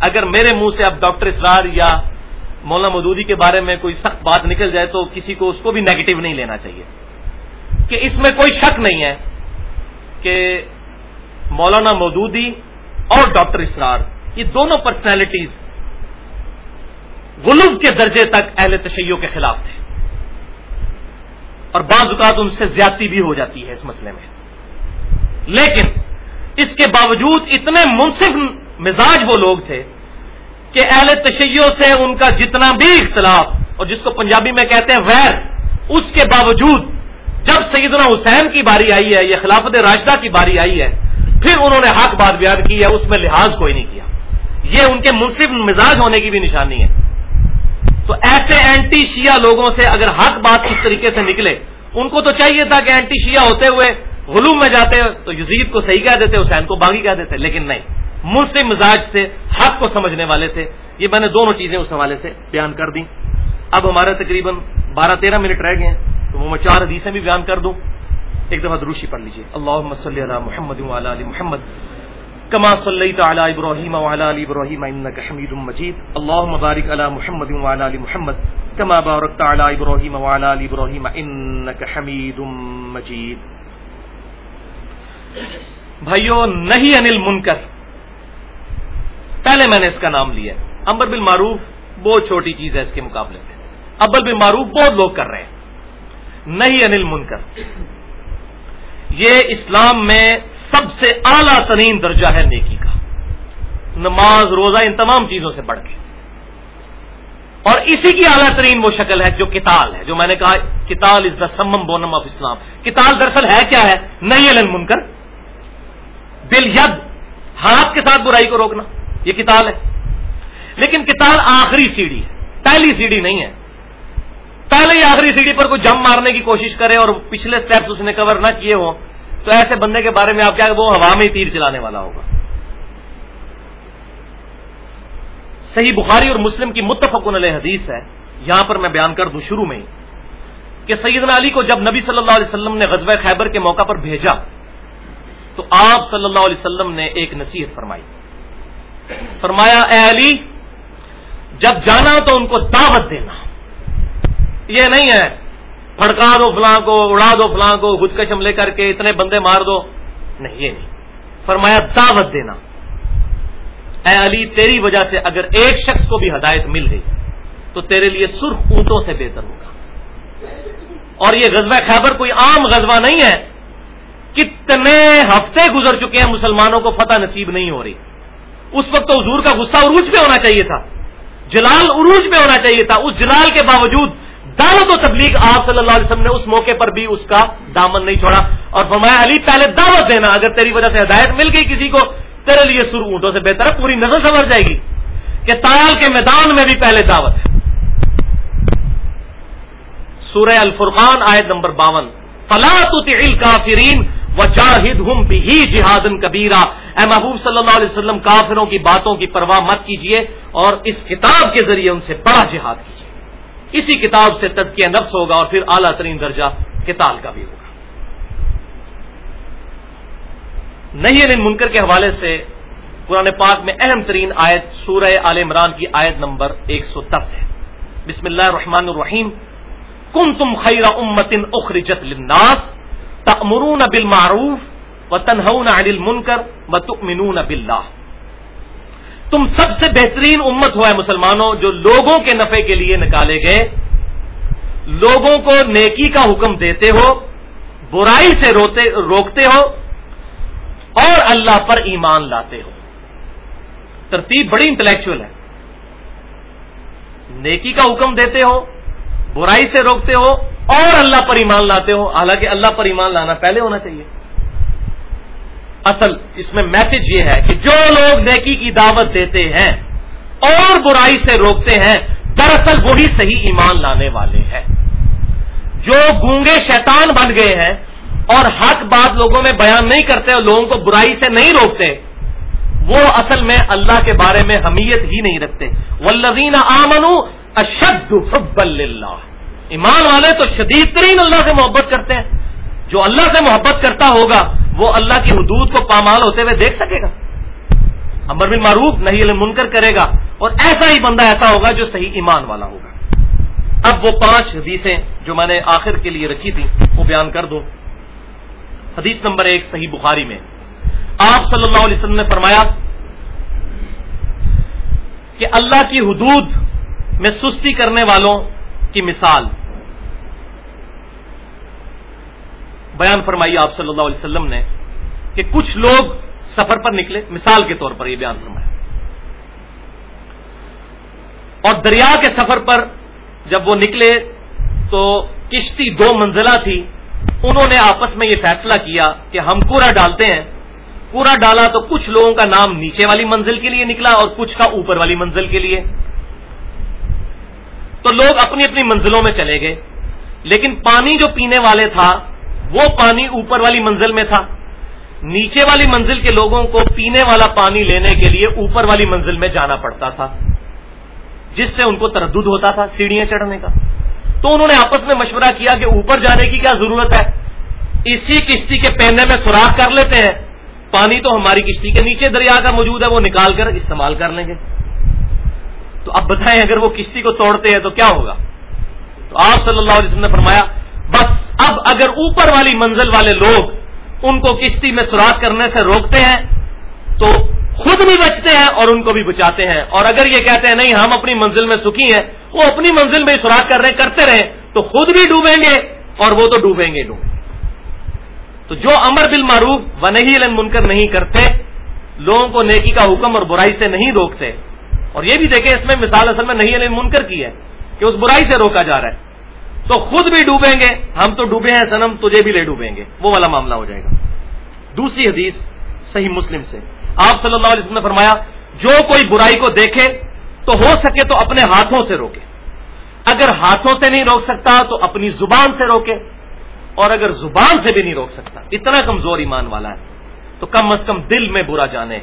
اگر میرے منہ سے اب ڈاکٹر اسرار یا مولانا مدودی کے بارے میں کوئی سخت بات نکل جائے تو کسی کو اس کو بھی نیگیٹو نہیں لینا چاہیے۔ کہ اس میں کوئی شک نہیں ہے کہ مولانا مودودی اور ڈاکٹر اسرار یہ دونوں پرسنالٹیز غلوب کے درجے تک اہل تشیعوں کے خلاف تھے۔ اور بعض اوقات ان سے زیادتی بھی ہو جاتی ہے اس مسئلے میں۔ لیکن اس کے باوجود اتنے منصف مزاج وہ لوگ تھے کہ اہل تشیعوں سے ان کا جتنا بھی اختلاف، اور جس کو پنجابی میں کہتے ہیں ویر، اس کے باوجود جب سیدنا حسین کی باری آئی ہے یا خلافت راشدہ کی باری آئی ہے، پھر انہوں نے حق بات بیان کی ہے، اس میں لحاظ کوئی نہیں کیا۔ یہ ان کے منصف مزاج ہونے کی بھی نشانی ہے۔ تو ایسے اینٹی شیعہ لوگوں سے اگر حق بات اس طریقے سے نکلے، ان کو تو چاہیے تھا کہ اینٹی شیعہ ہوتے ہوئے غلوم میں جاتے، تو یزید کو صحیح کہہ دیتے، حسین کو باغی کہہ دیتے، لیکن نہیں۔ منصف مزاج سے حق کو سمجھنے والے تھے۔ یہ میں نے دونوں چیزیں اس حوالے سے بیان کر دی اب ہمارے تقریباً بارہ تیرہ منٹ رہ گئے ہیں، تو وہ میں چار حدیثیں بھی بیان کر دوں۔ ایک دفعہ دروشی پڑھ لیجیے اللہ صلی علی محمد علی محمد۔ کما صلی تعالی ابراہیم علی ابراہیم انک حمید مجید اللهم بارک علی محمد علی محمد کما بارکت علی ابراہیم علی ابراہیم انک حمید مجید بھائیو نہیں انل منکر پہلے میں نے اس کا نام لیا امبر بل معروف بہت چھوٹی چیز ہے اس کے مقابلے میں. ابل بل معروف بہت لوگ کر رہے ہیں. نہیں انل منکر یہ اسلام میں سب سے اعلیٰ ترین درجہ ہے نیکی کا۔ نماز، روزہ، ان تمام چیزوں سے بڑھ کے۔ اور اسی کی اعلیٰ ترین وہ شکل ہے جو کتال ہے، جو میں نے کہا کتال is the summum bonum of اسلام کتال دراصل ہے کیا ہے؟ نہیں الن منکر بل ید ہاتھ کے ساتھ برائی کو روکنا، یہ کتاب ہے۔ لیکن کتاب آخری سیڑھی ہے، پہلی سیڑھی نہیں ہے۔ پہلے ہی آخری سیڑھی پر کوئی جم مارنے کی کوشش کرے اور پچھلے سٹیپس اس نے کور نہ کیے ہوں، تو ایسے بندے کے بارے میں آپ کیا وہ ہوا میں تیر چلانے والا ہوگا۔ صحیح بخاری اور مسلم کی متفق علیہ حدیث ہے۔ یہاں پر میں بیان کر دوں شروع میں ہی کہ سیدنا علی کو جب نبی صلی اللہ علیہ وسلم نے غزوہ خیبر کے موقع پر بھیجا، تو آپ صلی اللہ علیہ وسلم نے ایک نصیحت فرمائی۔ فرمایا، اے علی، جب جانا تو ان کو دعوت دینا۔ یہ نہیں ہے۔ پھڑکا دو فلاں کو، اڑا دو فلاں کو گج حملے کر کے اتنے بندے مار دو۔ نہیں، یہ نہیں۔ فرمایا، دعوت دینا۔ اے علی، تیری وجہ سے اگر ایک شخص کو بھی ہدایت مل گئی، تو تیرے لیے سرخ اونٹوں سے بہتر ہوگا۔ اور یہ غزوہ خیبر کوئی عام غزوہ نہیں ہے۔ کتنے ہفتے گزر چکے ہیں مسلمانوں کو فتح نصیب نہیں ہو رہی۔ اس وقت تو حضور کا غصہ عروج پہ ہونا چاہیے تھا۔ جلال عروج پہ ہونا چاہیے تھا۔ اس جلال کے باوجود دعوت و تبلیغ آپ صلی اللہ علیہ وسلم نے اس موقع پر بھی اس کا دامن نہیں چھوڑا اور فرمایا، علی، پہلے دعوت دینا، اگر تیری وجہ سے ہدایت مل گئی کسی کو، تیرے لیے سر اونٹوں سے بہتر ہے، پوری نظر سنور جائے گی کہ تال کے میدان میں بھی پہلے دعوت۔ ہے سورہ الفرقان، آیت نمبر باون۔ فلاں کافرین جاہد ہم بھی جہاد کبیرا اے محبوب صلی اللہ علیہ وسلم، کافروں کی باتوں کی پرواہ مت کیجیے اور اس کتاب کے ذریعے ان سے بڑا جہاد کیجیے اسی کتاب سے تدکیہ نفس ہوگا اور پھر اعلیٰ ترین درجہ کتاب کا بھی ہوگا۔ نہیں یعنی منکر کے حوالے سے قرآن پاک میں اہم ترین آیت سورہ عال عمران کی آیت نمبر ایک سو دس ہے۔ بسم اللہ الرحمن الرحیم۔ کم تم خیرہ امتن اخرجت للناس تمرون بل معروف و تنہون عل منکر و تؤمنون باللہ۔ تم سب سے بہترین امت ہوا ہے مسلمانوں، جو لوگوں کے نفع کے لیے نکالے گئے۔ لوگوں کو نیکی کا حکم دیتے ہو، برائی سے روتے، روکتے ہو، اور اللہ پر ایمان لاتے ہو۔ ترتیب بڑی انٹلیکچل ہے۔ نیکی کا حکم دیتے ہو، برائی سے روکتے ہو، اور اللہ پر ایمان لاتے ہو۔ حالانکہ اللہ پر ایمان لانا پہلے ہونا چاہیے۔ اصل اس میں میسج یہ ہے کہ جو لوگ نیکی کی دعوت دیتے ہیں اور برائی سے روکتے ہیں، دراصل وہی صحیح ایمان لانے والے ہیں۔ جو گونگے شیطان بن گئے ہیں اور حق بات لوگوں میں بیان نہیں کرتے اور لوگوں کو برائی سے نہیں روکتے، وہ اصل میں اللہ کے بارے میں حمیت ہی نہیں رکھتے۔ ولزین آمن اشد حب اللہ ایمان والے تو شدید ترین اللہ سے محبت کرتے ہیں۔ جو اللہ سے محبت کرتا ہوگا وہ اللہ کی حدود کو پامال ہوتے ہوئے دیکھ سکے گا۔ امر بن معروف نہیں منکر کرے گا اور ایسا ہی بندہ ایسا ہوگا جو صحیح ایمان والا ہوگا۔ اب وہ پانچ حدیثیں جو میں نے آخر کے لیے رکھی تھیں، وہ بیان کر دو حدیث نمبر ایک، صحیح بخاری میں۔ آپ صلی اللہ علیہ وسلم نے فرمایا کہ اللہ کی حدود میں سستی کرنے والوں کی مثال۔ بیان فرمائی آپ صلی اللہ علیہ وسلم نے کہ کچھ لوگ سفر پر نکلے، مثال کے طور پر یہ بیان فرمایا۔ اور دریا کے سفر پر جب وہ نکلے تو کشتی دو منزلہ تھی۔ انہوں نے آپس میں یہ فیصلہ کیا کہ ہم کورا ڈالتے ہیں۔ کورا ڈالا تو کچھ لوگوں کا نام نیچے والی منزل کے لیے نکلا اور کچھ کا اوپر والی منزل کے لیے۔ تو لوگ اپنی اپنی منزلوں میں چلے گئے۔ لیکن پانی جو پینے والے تھا وہ پانی اوپر والی منزل میں تھا۔ نیچے والی منزل کے لوگوں کو پینے والا پانی لینے کے لیے اوپر والی منزل میں جانا پڑتا تھا۔ جس سے ان کو تردد ہوتا تھا سیڑھیاں چڑھنے کا۔ تو انہوں نے آپس میں مشورہ کیا کہ اوپر جانے کی کیا ضرورت ہے؟ اسی کشتی کے پہنے میں سوراخ کر لیتے ہیں۔ پانی تو ہماری کشتی کے نیچے دریا کا موجود ہے، وہ نکال کر استعمال کر لیں گے۔ تو اب بتائیں، اگر وہ کشتی کو توڑتے ہیں تو کیا ہوگا؟ تو آپ صلی اللہ علیہ وسلم نے فرمایا بس اب اگر اوپر والی منزل والے لوگ ان کو کشتی میں سوراخ کرنے سے روکتے ہیں، تو خود بھی بچتے ہیں اور ان کو بھی بچاتے ہیں۔ اور اگر یہ کہتے ہیں، نہیں، ہم اپنی منزل میں سکھی ہیں، وہ اپنی منزل میں سوراخ کر رہے کرتے رہے، تو خود بھی ڈوبیں گے اور وہ تو ڈوبیں گے ڈوبیں تو جو امر بل معروف و نہیں منکر نہیں کرتے، لوگوں کو نیکی کا حکم اور برائی سے نہیں روکتے۔ اور یہ بھی دیکھیں، اس میں مثال اصل میں نہیں منکر کی ہے، کہ اس برائی سے روکا جا رہا ہے۔ تو خود بھی ڈوبیں گے، ہم تو ڈوبے ہیں سنم تجھے بھی لے ڈوبیں گے۔ وہ والا معاملہ ہو جائے گا۔ دوسری حدیث صحیح مسلم سے۔ آپ صلی اللہ علیہ وسلم نے فرمایا، جو کوئی برائی کو دیکھے تو ہو سکے تو اپنے ہاتھوں سے روکے۔ اگر ہاتھوں سے نہیں روک سکتا تو اپنی زبان سے روکے۔ اور اگر زبان سے بھی نہیں روک سکتا، اتنا کمزور ایمان والا ہے۔ تو کم از کم دل میں برا جانے۔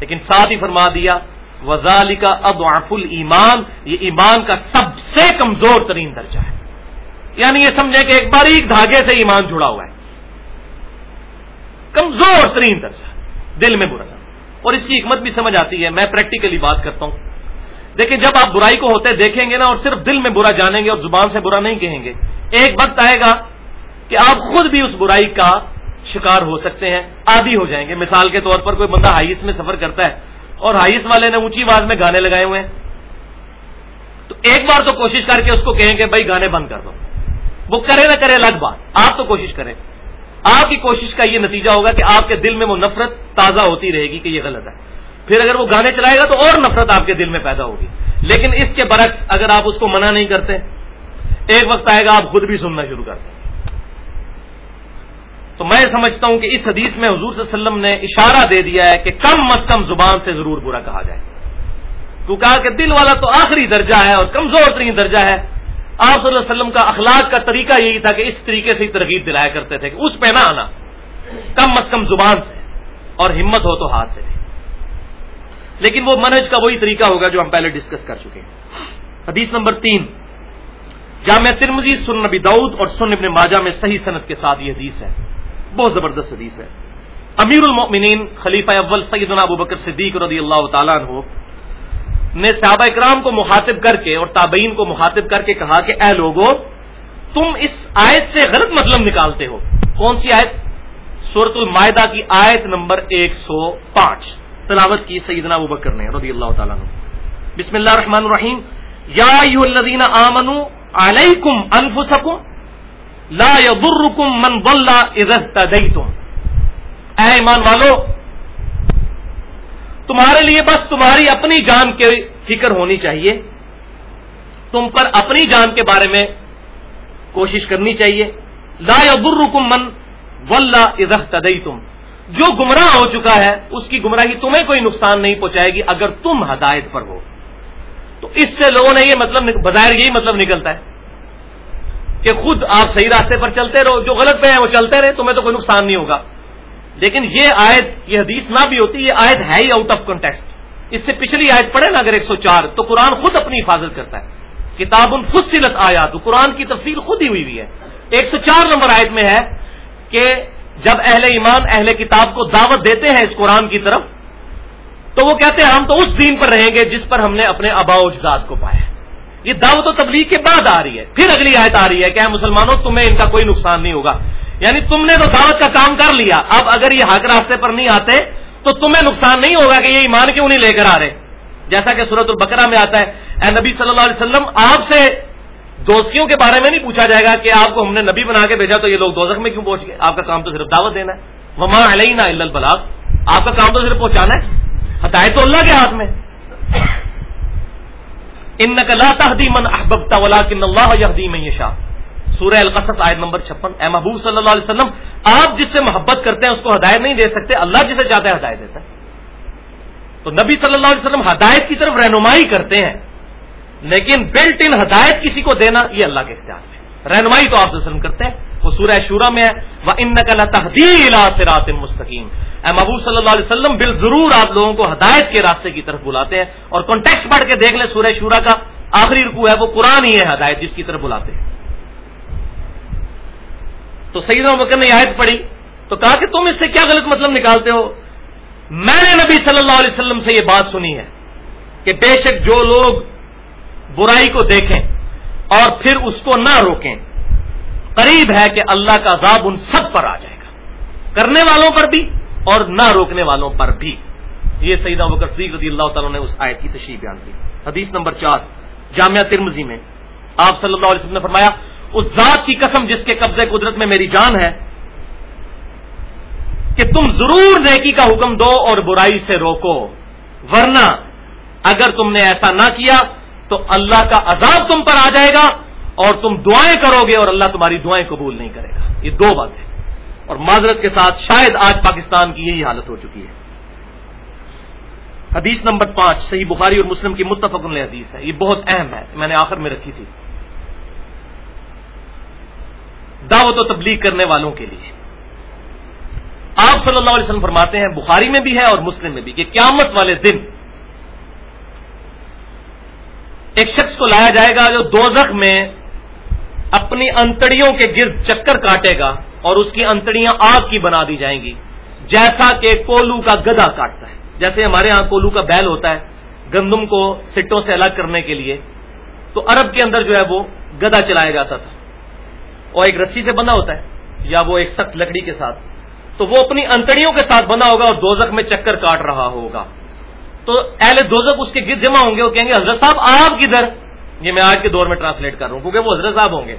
لیکن ساتھ ہی فرما دیا وزال کا اب ایمان یہ ایمان کا سب سے کمزور ترین درجہ ہے۔ یعنی یہ سمجھے کہ ایک باریک دھاگے سے ایمان جڑا ہوا ہے۔ کمزور ترین درجہ، دل میں برا۔ اور اس کی حکمت بھی سمجھ آتی ہے، میں پریکٹیکلی بات کرتا ہوں۔ دیکھیں، جب آپ برائی کو ہوتے دیکھیں گے نا اور صرف دل میں برا جانیں گے اور زبان سے برا نہیں کہیں گے، ایک وقت آئے گا کہ آپ خود بھی اس برائی کا شکار ہو سکتے ہیں آدھی ہو جائیں گے۔ مثال کے طور پر کوئی بندہ ہائیس میں سفر کرتا ہے اور ہائیس والے نے اونچی آواز میں گانے لگائے ہوئے ہیں۔ تو ایک بار تو کوشش کر کے اس کو کہیں کہ بھائی گانے بند کر دو۔ وہ کرے نہ کرے الگ بات، آپ تو کوشش کریں۔ آپ کی کوشش کا یہ نتیجہ ہوگا کہ آپ کے دل میں وہ نفرت تازہ ہوتی رہے گی کہ یہ غلط ہے۔ پھر اگر وہ گانے چلائے گا تو اور نفرت آپ کے دل میں پیدا ہوگی۔ لیکن اس کے برعکس اگر آپ اس کو منع نہیں کرتے، ایک وقت آئے گا آپ خود بھی سننا شروع کرتے۔ تو میں سمجھتا ہوں کہ اس حدیث میں حضور صلی اللہ علیہ وسلم نے اشارہ دے دیا ہے کہ کم از کم زبان سے ضرور برا کہا جائے۔ تو کہا کہ دل والا تو آخری درجہ ہے اور کمزور ترین درجہ ہے۔ آپ صلی اللہ علیہ وسلم کا اخلاق کا طریقہ یہی تھا کہ اس طریقے سے ترغیب دلایا کرتے تھے کہ اس پہ نہ آنا۔ کم از کم زبان سے اور ہمت ہو تو ہاتھ سے۔ لیکن وہ منج کا وہی طریقہ ہوگا جو ہم پہلے ڈسکس کر چکے ہیں۔ حدیث نمبر تین۔ جامع ترمزی سن نبی دعود اور سن ابن ماجہ میں صحیح صنعت کے ساتھ یہ حدیث ہے۔ بہت زبردست حدیث ہے۔ امیر المؤمنین، خلیفہ اول سیدنا ابو بکر صدیق رضی اللہ تعالیٰ عنہ نے صحابہ اکرام کو مخاطب کر کے اور تابعین کو مخاطب کر کے کہا کہ اے لوگوں تم اس آیت سے غلط مطلب نکالتے ہو۔ کون سی آیت؟ سورت المائدہ کی آیت نمبر ایک سو پانچ۔ تلاوت کی سیدنا ابو بکر نے، رضی اللہ تعالیٰ عنہ۔ بسم اللہ الرحمن الرحیم۔ یا الذین آمنوا علیکم انفسکم لا یضرکم من ضل اذا اے ایمان والو تمہارے لیے بس تمہاری اپنی جان کی فکر ہونی چاہیے۔ تم پر اپنی جان کے بارے میں کوشش کرنی چاہیے۔ لا یضرکم من ضل اذا اهتدیتم۔ جو گمراہ ہو چکا ہے، اس کی گمراہی تمہیں کوئی نقصان نہیں پہنچائے گی اگر تم ہدایت پر ہو۔ تو اس سے لوگوں نے یہ مطلب بظاہر یہی مطلب نکلتا ہے کہ خود آپ صحیح راستے پر چلتے رہو، جو غلط پہ ہیں وہ چلتے رہے، تمہیں تو کوئی نقصان نہیں ہوگا۔ لیکن یہ آیت، یہ حدیث نہ بھی ہوتی، یہ آیت ہے ہی آؤٹ آف کنٹیکسٹ اس سے پچھلی آیت پڑھے نا اگر ایک سو چار، تو قرآن خود اپنی حفاظت کرتا ہے۔ کتاب الفصلت آیا تو قرآن کی تفصیل خود ہی ہوئی ہوئی ہے۔ ایک سو چار نمبر آیت میں ہے کہ جب اہل ایمان، اہل کتاب کو دعوت دیتے ہیں اس قرآن کی طرف، تو وہ کہتے ہیں، ہم تو اس دین پر رہیں گے جس پر ہم نے اپنے آبا اجداد کو پایا۔ یہ دعوت و تبلیغ کے بعد آ رہی ہے۔ پھر اگلی آیت آ رہی ہے کہ مسلمانوں، تمہیں ان کا کوئی نقصان نہیں ہوگا۔ یعنی تم نے تو دعوت کا کام کر لیا، اب اگر یہ حق راستے پر نہیں آتے تو تمہیں نقصان نہیں ہوگا کہ یہ ایمان کیوں نہیں لے کر آ رہے؟ جیسا کہ صورت البکرا میں آتا ہے، اے نبی صلی اللہ علیہ وسلم، آپ سے دوستیوں کے بارے میں نہیں پوچھا جائے گا کہ آپ کو ہم نے نبی بنا کے بھیجا تو یہ لوگ دوزخ میں کیوں پہنچ گئے؟ آپ کا کام تو صرف دعوت دینا ہے۔ وہ ماں علیہ البلاغ۔ آپ کا کام تو صرف پہنچانا ہے۔ ہدایت تو اللہ کے ہاتھ میں۔ ان نقلا تحدی من احبتا ولا کن اللہ یہدی شاہ سورہ القصص آیت نمبر چھپن۔ اے محبوب صلی اللہ علیہ وسلم، آپ جس سے محبت کرتے ہیں، اس کو ہدایت نہیں دے سکتے، اللہ جسے چاہتا ہے ہدایت دیتا ہے۔ تو نبی صلی اللہ علیہ وسلم ہدایت کی طرف رہنمائی کرتے ہیں، لیکن بلٹ ان ہدایت کسی کو دینا، یہ اللہ کے اختیار میں۔ رہنمائی تو آپ وسلم کرتے ہیں۔ وہ سورہ شورا میں ہے وہ ان نقل تحدیل سرات مستقیم اے محبوب صلی اللہ علیہ وسلم بال ضرور آپ لوگوں کو ہدایت کے راستے کی طرف بلاتے ہیں۔ اور کانٹیکس پڑھ کے دیکھ لیں سورہ شورا کا، آخری رکو ہے، وہ قرآن ہی ہے ہدایت، جس کی طرف بلاتے ہیں۔ تو سعید بکر نے آیت پڑھی، تو کہا کہ تم اس سے کیا غلط مطلب نکالتے ہو؟ میں نے نبی صلی اللہ علیہ وسلم سے یہ بات سنی ہے کہ بے شک جو لوگ برائی کو دیکھیں اور پھر اس کو نہ روکیں، قریب ہے کہ اللہ کا عذاب ان سب پر آ جائے گا۔ کرنے والوں پر بھی اور نہ روکنے والوں پر بھی۔ یہ سیدہ بکر صدیق رضی اللہ تعالیٰ نے اس آیت کی تشریح بیان کی۔ حدیث نمبر چار، جامعہ ترمزی میں آپ صلی اللہ علیہ وسلم نے فرمایا اس ذات کی قسم جس کے قبضے قدرت میں میری جان ہے، کہ تم ضرور نیکی کا حکم دو اور برائی سے روکو۔ ورنہ اگر تم نے ایسا نہ کیا، تو اللہ کا عذاب تم پر آ جائے گا اور تم دعائیں کرو گے اور اللہ تمہاری دعائیں قبول نہیں کرے گا۔ یہ دو باتیں۔ اور معذرت کے ساتھ شاید آج پاکستان کی یہی حالت ہو چکی ہے۔ حدیث نمبر پانچ، صحیح بخاری اور مسلم کی متفق حدیث ہے۔ یہ بہت اہم ہے، میں نے آخر میں رکھی تھی۔ دعوت و تبلیغ کرنے والوں کے لیے۔ آپ صلی اللہ علیہ وسلم فرماتے ہیں، بخاری میں بھی ہے اور مسلم میں بھی، کہ قیامت والے دن ایک شخص کو لایا جائے گا جو دوزخ میں اپنی انتڑیوں کے گرد چکر کاٹے گا اور اس کی انتڑیاں آگ کی بنا دی جائیں گی، جیسا کہ کولو کا گدا کاٹتا ہے۔ جیسے ہمارے ہاں کولو کا بیل ہوتا ہے گندم کو سٹوں سے الگ کرنے کے لیے، تو عرب کے اندر جو ہے وہ گدا چلایا جاتا تھا۔ اور ایک رسی سے بنا ہوتا ہے، یا وہ ایک سخت لکڑی کے ساتھ۔ تو وہ اپنی انتڑیوں کے ساتھ بنا ہوگا اور دوزخ میں چکر کاٹ رہا ہوگا۔ تو اہل دوزک اس کے گرد جمع ہوں گے، وہ کہیں گے، حضرت صاحب، آپ کدھر؟ یہ میں آج کے دور میں ٹرانسلیٹ کر رہا ہوں، کیونکہ وہ حضرت صاحب ہوں گے۔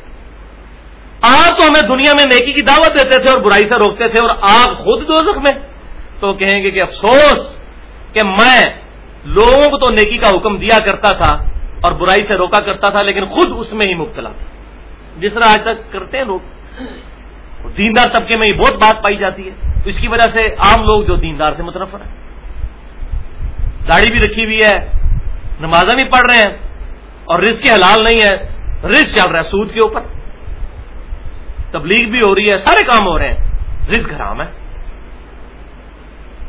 آپ تو ہمیں دنیا میں نیکی کی دعوت دیتے تھے اور برائی سے روکتے تھے اور آپ خود دوزخ میں۔ تو کہیں گے کہ افسوس کہ میں لوگوں کو تو نیکی کا حکم دیا کرتا تھا اور برائی سے روکا کرتا تھا، لیکن خود اس میں ہی مبتلا تھا۔ جس طرح آج تک کرتے ہیں لوگ دیندار طبقے میں یہ بہت بات پائی جاتی ہے۔ تو اس کی وجہ سے عام لوگ جو دیندار سے متنفر ہیں، داڑھی بھی رکھی ہوئی ہے، نمازیں بھی پڑھ رہے ہیں، اور رزق کے حلال نہیں ہے، رزق چل رہا ہے سود کے اوپر۔ تبلیغ بھی ہو رہی ہے، سارے کام ہو رہے ہیں، رزق حرام ہے۔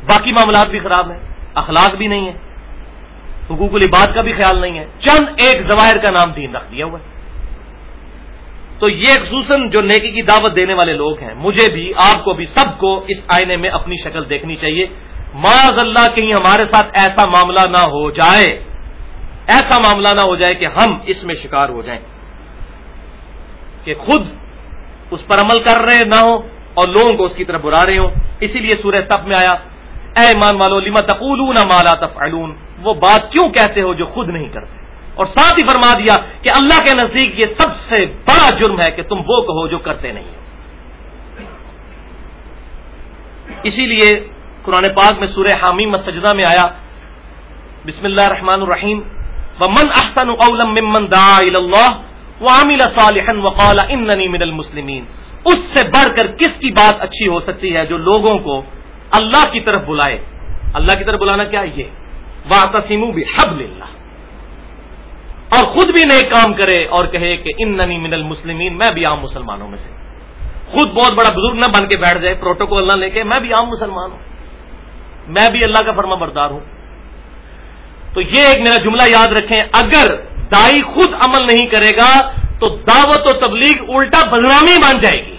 باقی معاملات بھی خراب ہیں، اخلاق بھی نہیں ہے حقوق العباد کا بھی خیال نہیں ہے۔ چند ایک زواہر کا نام دین رکھ دیا ہوا ہے۔ تو یہ خصوصاً جو نیکی کی دعوت دینے والے لوگ ہیں، مجھے بھی، آپ کو بھی، سب کو اس آئینے میں اپنی شکل دیکھنی چاہیے۔ معذ اللہ کہیں ہمارے ساتھ ایسا معاملہ نہ ہو جائے۔ ایسا معاملہ نہ ہو جائے کہ ہم اس میں شکار ہو جائیں۔ کہ خود اس پر عمل کر رہے نہ ہو اور لوگوں کو اس کی طرف بلا رہے ہوں۔ اسی لیے سورہ سب میں آیا، اے ایمان والو لما تقولون مالا تفعلون؟ وہ بات کیوں کہتے ہو جو خود نہیں کرتے؟ اور ساتھ ہی فرما دیا کہ اللہ کے نزدیک یہ سب سے بڑا جرم ہے کہ تم وہ کہو جو کرتے نہیں اسی لیے قرآن پاک میں سورہ حامی مسجدہ میں آیا، بسم اللہ الرحمن الرحیم، ومن احسن قولا ممن دعا الى الله وعمل صالحا وقال انني من المسلمين۔ اس سے بڑھ کر کس کی بات اچھی ہو سکتی ہے جو لوگوں کو اللہ کی طرف بلائے؟ اللہ کی طرف بلانا کیا یہ۔ واقسیم بحبل اللہ اور خود بھی نیک کام کرے اور کہے کہ اننی من المسلمین، میں بھی عام مسلمانوں میں سے۔ خود بہت بڑا بزرگ نہ بن کے بیٹھ جائے، پروٹوکول نہ لے کے، میں بھی عام مسلمان ہوں۔ میں بھی اللہ کا فرما بردار ہوں۔ تو یہ ایک میرا جملہ یاد رکھیں، اگر دائی خود عمل نہیں کرے گا، تو دعوت و تبلیغ الٹا بدنامی بن جائے گی۔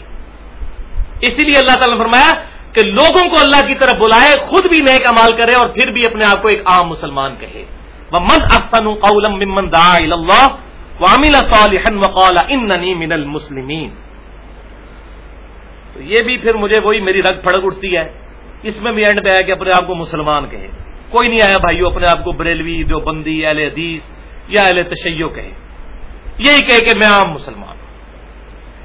اسی لیے اللہ تعالیٰ نے فرمایا کہ لوگوں کو اللہ کی طرف بلائے، خود بھی نیک امال کرے اور پھر بھی اپنے آپ کو ایک عام مسلمان کہے۔ وہ من افسن قولم ممن دا اللہ وامل صالحن وقال اننی من المسلمین تو یہ بھی پھر مجھے وہی میری رگ پھڑک اٹھتی ہے، اس میں بھی اینڈ پہ آیا کہ اپنے آپ کو مسلمان کہے۔ کوئی نہیں آیا بھائیو، اپنے آپ کو بریلوی جو بندی اہل حدیث یا اہل تشیع کہے۔ یہی کہے کہ میں عام مسلمان ہوں۔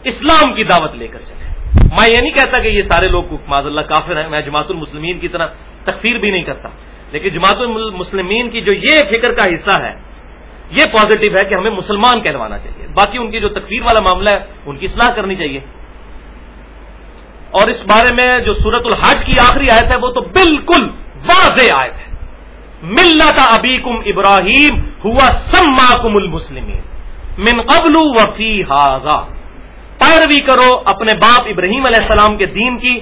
اسلام کی دعوت لے کر چلے۔ میں یہ نہیں کہتا کہ یہ سارے لوگ معذ اللہ کافر ہیں، میں جماعت المسلمین کی طرح تکفیر بھی نہیں کرتا۔ لیکن جماعت المسلمین کی جو یہ فکر کا حصہ ہے، یہ پازیٹو ہے کہ ہمیں مسلمان کہلوانا چاہیے۔ باقی ان کی جو تکفیر والا معاملہ ہے، ان کی اصلاح کرنی چاہیے۔ اور اس بارے میں جو سورت الحج کی آخری آیت ہے، وہ تو بالکل واضح آیت ہے۔ ملت ابیکم ابراہیم ہوا سماکم المسلمین۔ من قبل وفی حاضا پیروی کرو اپنے باپ ابراہیم علیہ السلام کے دین کی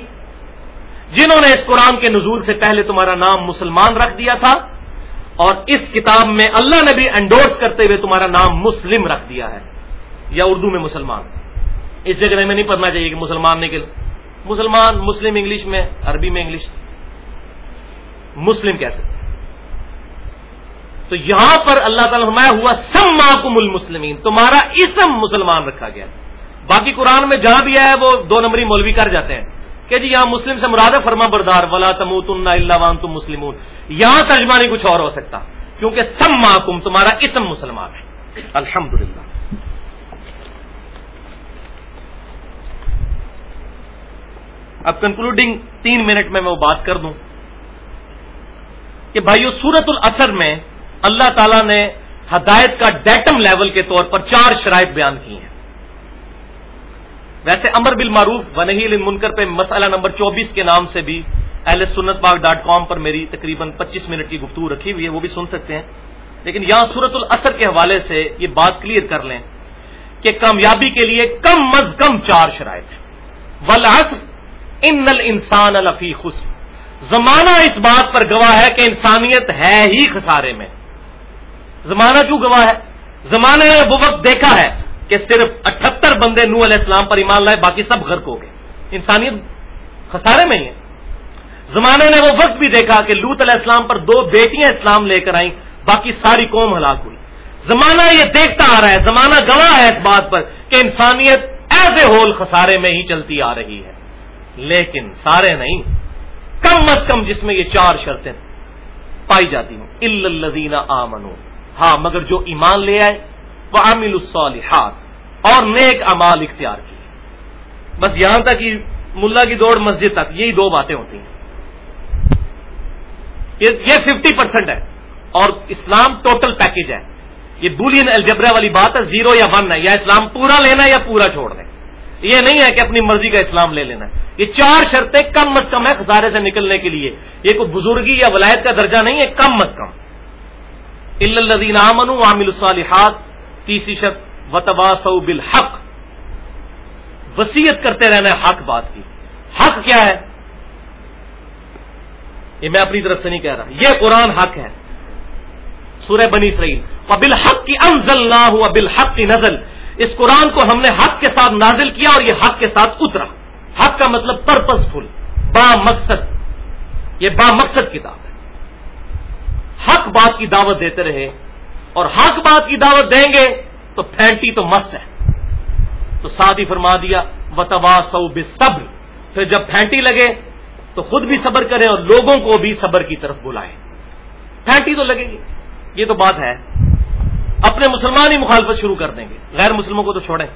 جنہوں نے اس قرآن کے نزول سے پہلے تمہارا نام مسلمان رکھ دیا تھا، اور اس کتاب میں اللہ نے بھی انڈورس کرتے ہوئے تمہارا نام مسلم رکھ دیا ہے، یا اردو میں مسلمان۔ اس جگہ میں نہیں پڑھنا چاہیے کہ مسلمان نکل مسلمان، مسلم انگلش میں، عربی میں انگلش۔ مسلم کیسے؟ تو یہاں پر اللہ تعالیٰ میں ہوا سم معکم المسلمین تمہارا اسم مسلمان رکھا گیا باقی قرآن میں جہاں بھی ہے، وہ دو نمبری مولوی کر جاتے ہیں۔ کہ جی یہاں مسلم سے مراد ہے، فرما بردار، ولا تموت اللہ وان تم مسلم یہاں ترجمہ نہیں کچھ اور ہو سکتا، کیونکہ سم معکم تمہارا اسم مسلمان ہے۔ الحمد للہ اب کنکلوڈنگ تین منٹ میں میں وہ بات کر دوں کہ بھائیو سورت الاثر میں اللہ تعالی نے ہدایت کا ڈیٹم لیول کے طور پر چار شرائط بیان کی ہیں۔ ویسے امر بل معروف ونہیل منکر پہ مسئلہ نمبر چوبیس کے نام سے بھی اہل سنت باغ ڈاٹ کام پر میری تقریباً پچیس منٹ کی گفتگو رکھی ہوئی ہے، وہ بھی سن سکتے ہیں۔ لیکن یہاں سورت الاثر کے حوالے سے یہ بات کلیئر کر لیں کہ کامیابی کے لیے کم از کم چار شرائط ہیں۔ ولاس ان نل انسان الفی خس زمانہ اس بات پر گواہ ہے کہ انسانیت ہے ہی خسارے میں۔ زمانہ کیوں گواہ ہے؟ زمانے نے وہ وقت دیکھا ہے۔ کہ صرف اٹھہتر بندے نو علیہ السلام پر ایمان لائے، باقی سب غرق ہو گئے۔ انسانیت خسارے میں ہی ہے۔ زمانے نے وہ وقت بھی دیکھا کہ لوت علیہ السلام پر دو بیٹیاں اسلام لے کر آئیں، باقی ساری قوم ہلاک ہوئی۔ زمانہ یہ دیکھتا آ رہا ہے، زمانہ گواہ ہے اس بات پر کہ انسانیت ایز اے ہول خسارے میں ہی چلتی آ رہی ہے۔ لیکن سارے نہیں، کم از کم جس میں یہ چار شرطیں پائی جاتی ہوں الزین آمنو ہاں مگر جو ایمان لے آئے وہ عامل الصالحات۔ اور نیک امال اختیار کی بس یہاں تک کہ ملا کی دوڑ مسجد تک، یہی دو باتیں ہوتی ہیں۔ یہ ففٹی پرسینٹ ہے اور اسلام ٹوٹل پیکج ہے۔ یہ بولین الجبرا والی بات ہے زیرو یا ون ہے۔ یا اسلام پورا لینا یا پورا چھوڑ دیں یہ نہیں ہے کہ اپنی مرضی کا اسلام لے لینا ہے۔ یہ چار شرطیں کم از کم ہے خسارے سے نکلنے کے لیے۔ یہ کوئی بزرگی یا ولایت کا درجہ نہیں ہے، کم از کم۔ الدین امن عامل الصالحات، تیسری شرط وطواس بالحق۔ وسیعت کرتے رہنا ہے حق بات کی۔ حق کیا ہے؟ یہ میں اپنی طرف سے نہیں کہہ رہا۔ یہ قرآن حق ہے۔ سورہ بنی اسرائیل۔ اور بالحق کی انزل نہ ہوا بالحق کی نزل۔ اس قرآن کو ہم نے حق کے ساتھ نازل کیا اور یہ حق کے ساتھ اترا۔ حق کا مطلب پرپز فل با مقصد۔ یہ با مقصد کتاب ہے۔ حق بات کی دعوت دیتے رہے اور حق بات کی دعوت دیں گے تو پھینٹی تو مست ہے۔ تو ساتھ ہی فرما دیا وتوا سو بے صبر پھر جب پھینٹی لگے، تو خود بھی صبر کریں اور لوگوں کو بھی صبر کی طرف بلائیں۔ پھینٹی تو لگے گی۔ یہ تو بات ہے۔ اپنے مسلمان ہی مخالفت شروع کر دیں گے۔ غیر مسلموں کو تو چھوڑیں۔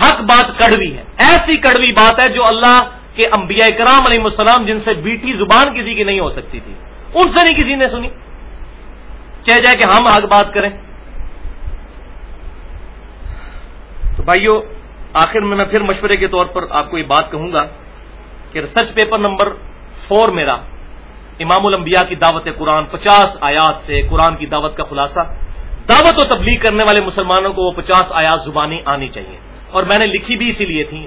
حق بات کڑوی ہے۔ ایسی کڑوی بات ہے جو اللہ کے انبیاء کرام علیہ السلام، جن سے بیٹی زبان کسی کی نہیں ہو سکتی تھی، ان سے نہیں کسی نے سنی۔ چاہے جائے کہ ہم آگ بات کریں۔ تو بھائیو، آخر میں میں پھر مشورے کے طور پر آپ کو یہ بات کہوں گا کہ ریسرچ پیپر نمبر فور میرا، امام الانبیاء کی دعوت قرآن، پچاس آیات سے قرآن کی دعوت کا خلاصہ۔ دعوت و تبلیغ کرنے والے مسلمانوں کو وہ پچاس آیات زبانی آنی چاہیے۔ اور میں نے لکھی بھی اسی لیے تھی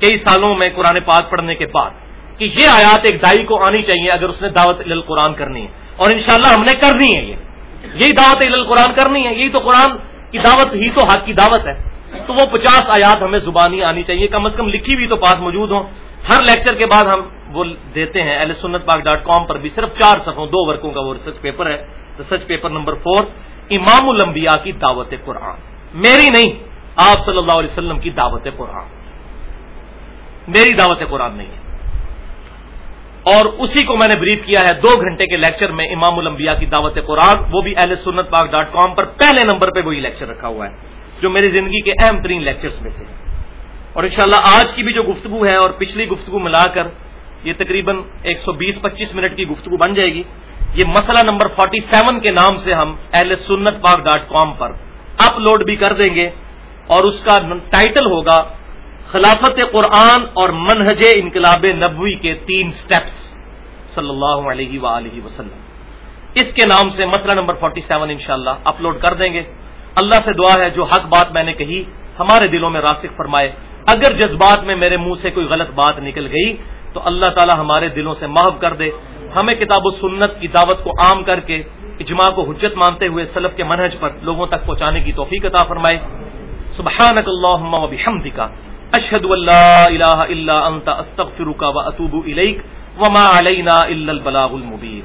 کئی سالوں میں قرآن پاک پڑھنے کے بعد کہ یہ آیات ایک دائی کو آنی چاہیے اگر اس نے دعوت قرآن کرنی ہے۔ اور انشاءاللہ ہم نے کرنی ہے یہ۔ یہی دعوت قرآن کرنی ہے، یہی تو قرآن کی دعوت ہی تو حق کی دعوت ہے۔ تو وہ پچاس آیات ہمیں زبانی آنی چاہیے، کم از کم لکھی بھی تو پاس موجود ہوں۔ ہر لیکچر کے بعد ہم وہ دیتے ہیں ایل سنت پاک ڈاٹ کام پر بھی صرف چار صفوں دو ورکوں کا وہ ریسرچ پیپر ہے۔ ریسرچ پیپر نمبر فور امام الانبیاء کی دعوت قرآن۔ میری نہیں، آپ صلی اللہ علیہ وسلم کی دعوت قرآن۔ میری دعوت قرآن نہیں ہے۔ اور اسی کو میں نے بریف کیا ہے، دو گھنٹے کے لیکچر میں امام الانبیاء کی دعوت قرآن، وہ بھی اہل سنت پاک ڈاٹ کام پر پہلے نمبر پہ وہی لیکچر رکھا ہوا ہے۔ جو میری زندگی کے اہم ترین لیکچرز میں سے اور انشاءاللہ آج کی بھی جو گفتگو ہے اور پچھلی گفتگو ملا کر یہ تقریباً ایک سو بیس پچیس منٹ کی گفتگو بن جائے گی۔ یہ مسئلہ نمبر فورٹی سیون کے نام سے ہم اہل سنت پاک ڈاٹ کام پر اپلوڈ بھی کر دیں گے اور اس کا ٹائٹل ہوگا خلافت قرآن اور منہج انقلاب نبوی کے تین سٹیپس صلی اللہ علیہ وآلہ وسلم۔ اس کے نام سے مسئلہ نمبر 47 سیون انشاءاللہ اپلوڈ کر دیں گے۔ اللہ سے دعا ہے جو حق بات میں نے کہی، ہمارے دلوں میں راسک فرمائے، اگر جذبات میں میرے منہ سے کوئی غلط بات نکل گئی، تو اللہ تعالی ہمارے دلوں سے محب کر دے۔ ہمیں کتاب و سنت کی دعوت کو عام کر کے اجماع کو حجت مانتے ہوئے سلف کے منہج پر لوگوں تک پہنچانے کی توفیق عطا فرمائے۔ سبحانک اللہم و بحمدکا اشهد ان لا اله الا انت استغفرك واتوب اليك وما علينا الا البلاغ المبين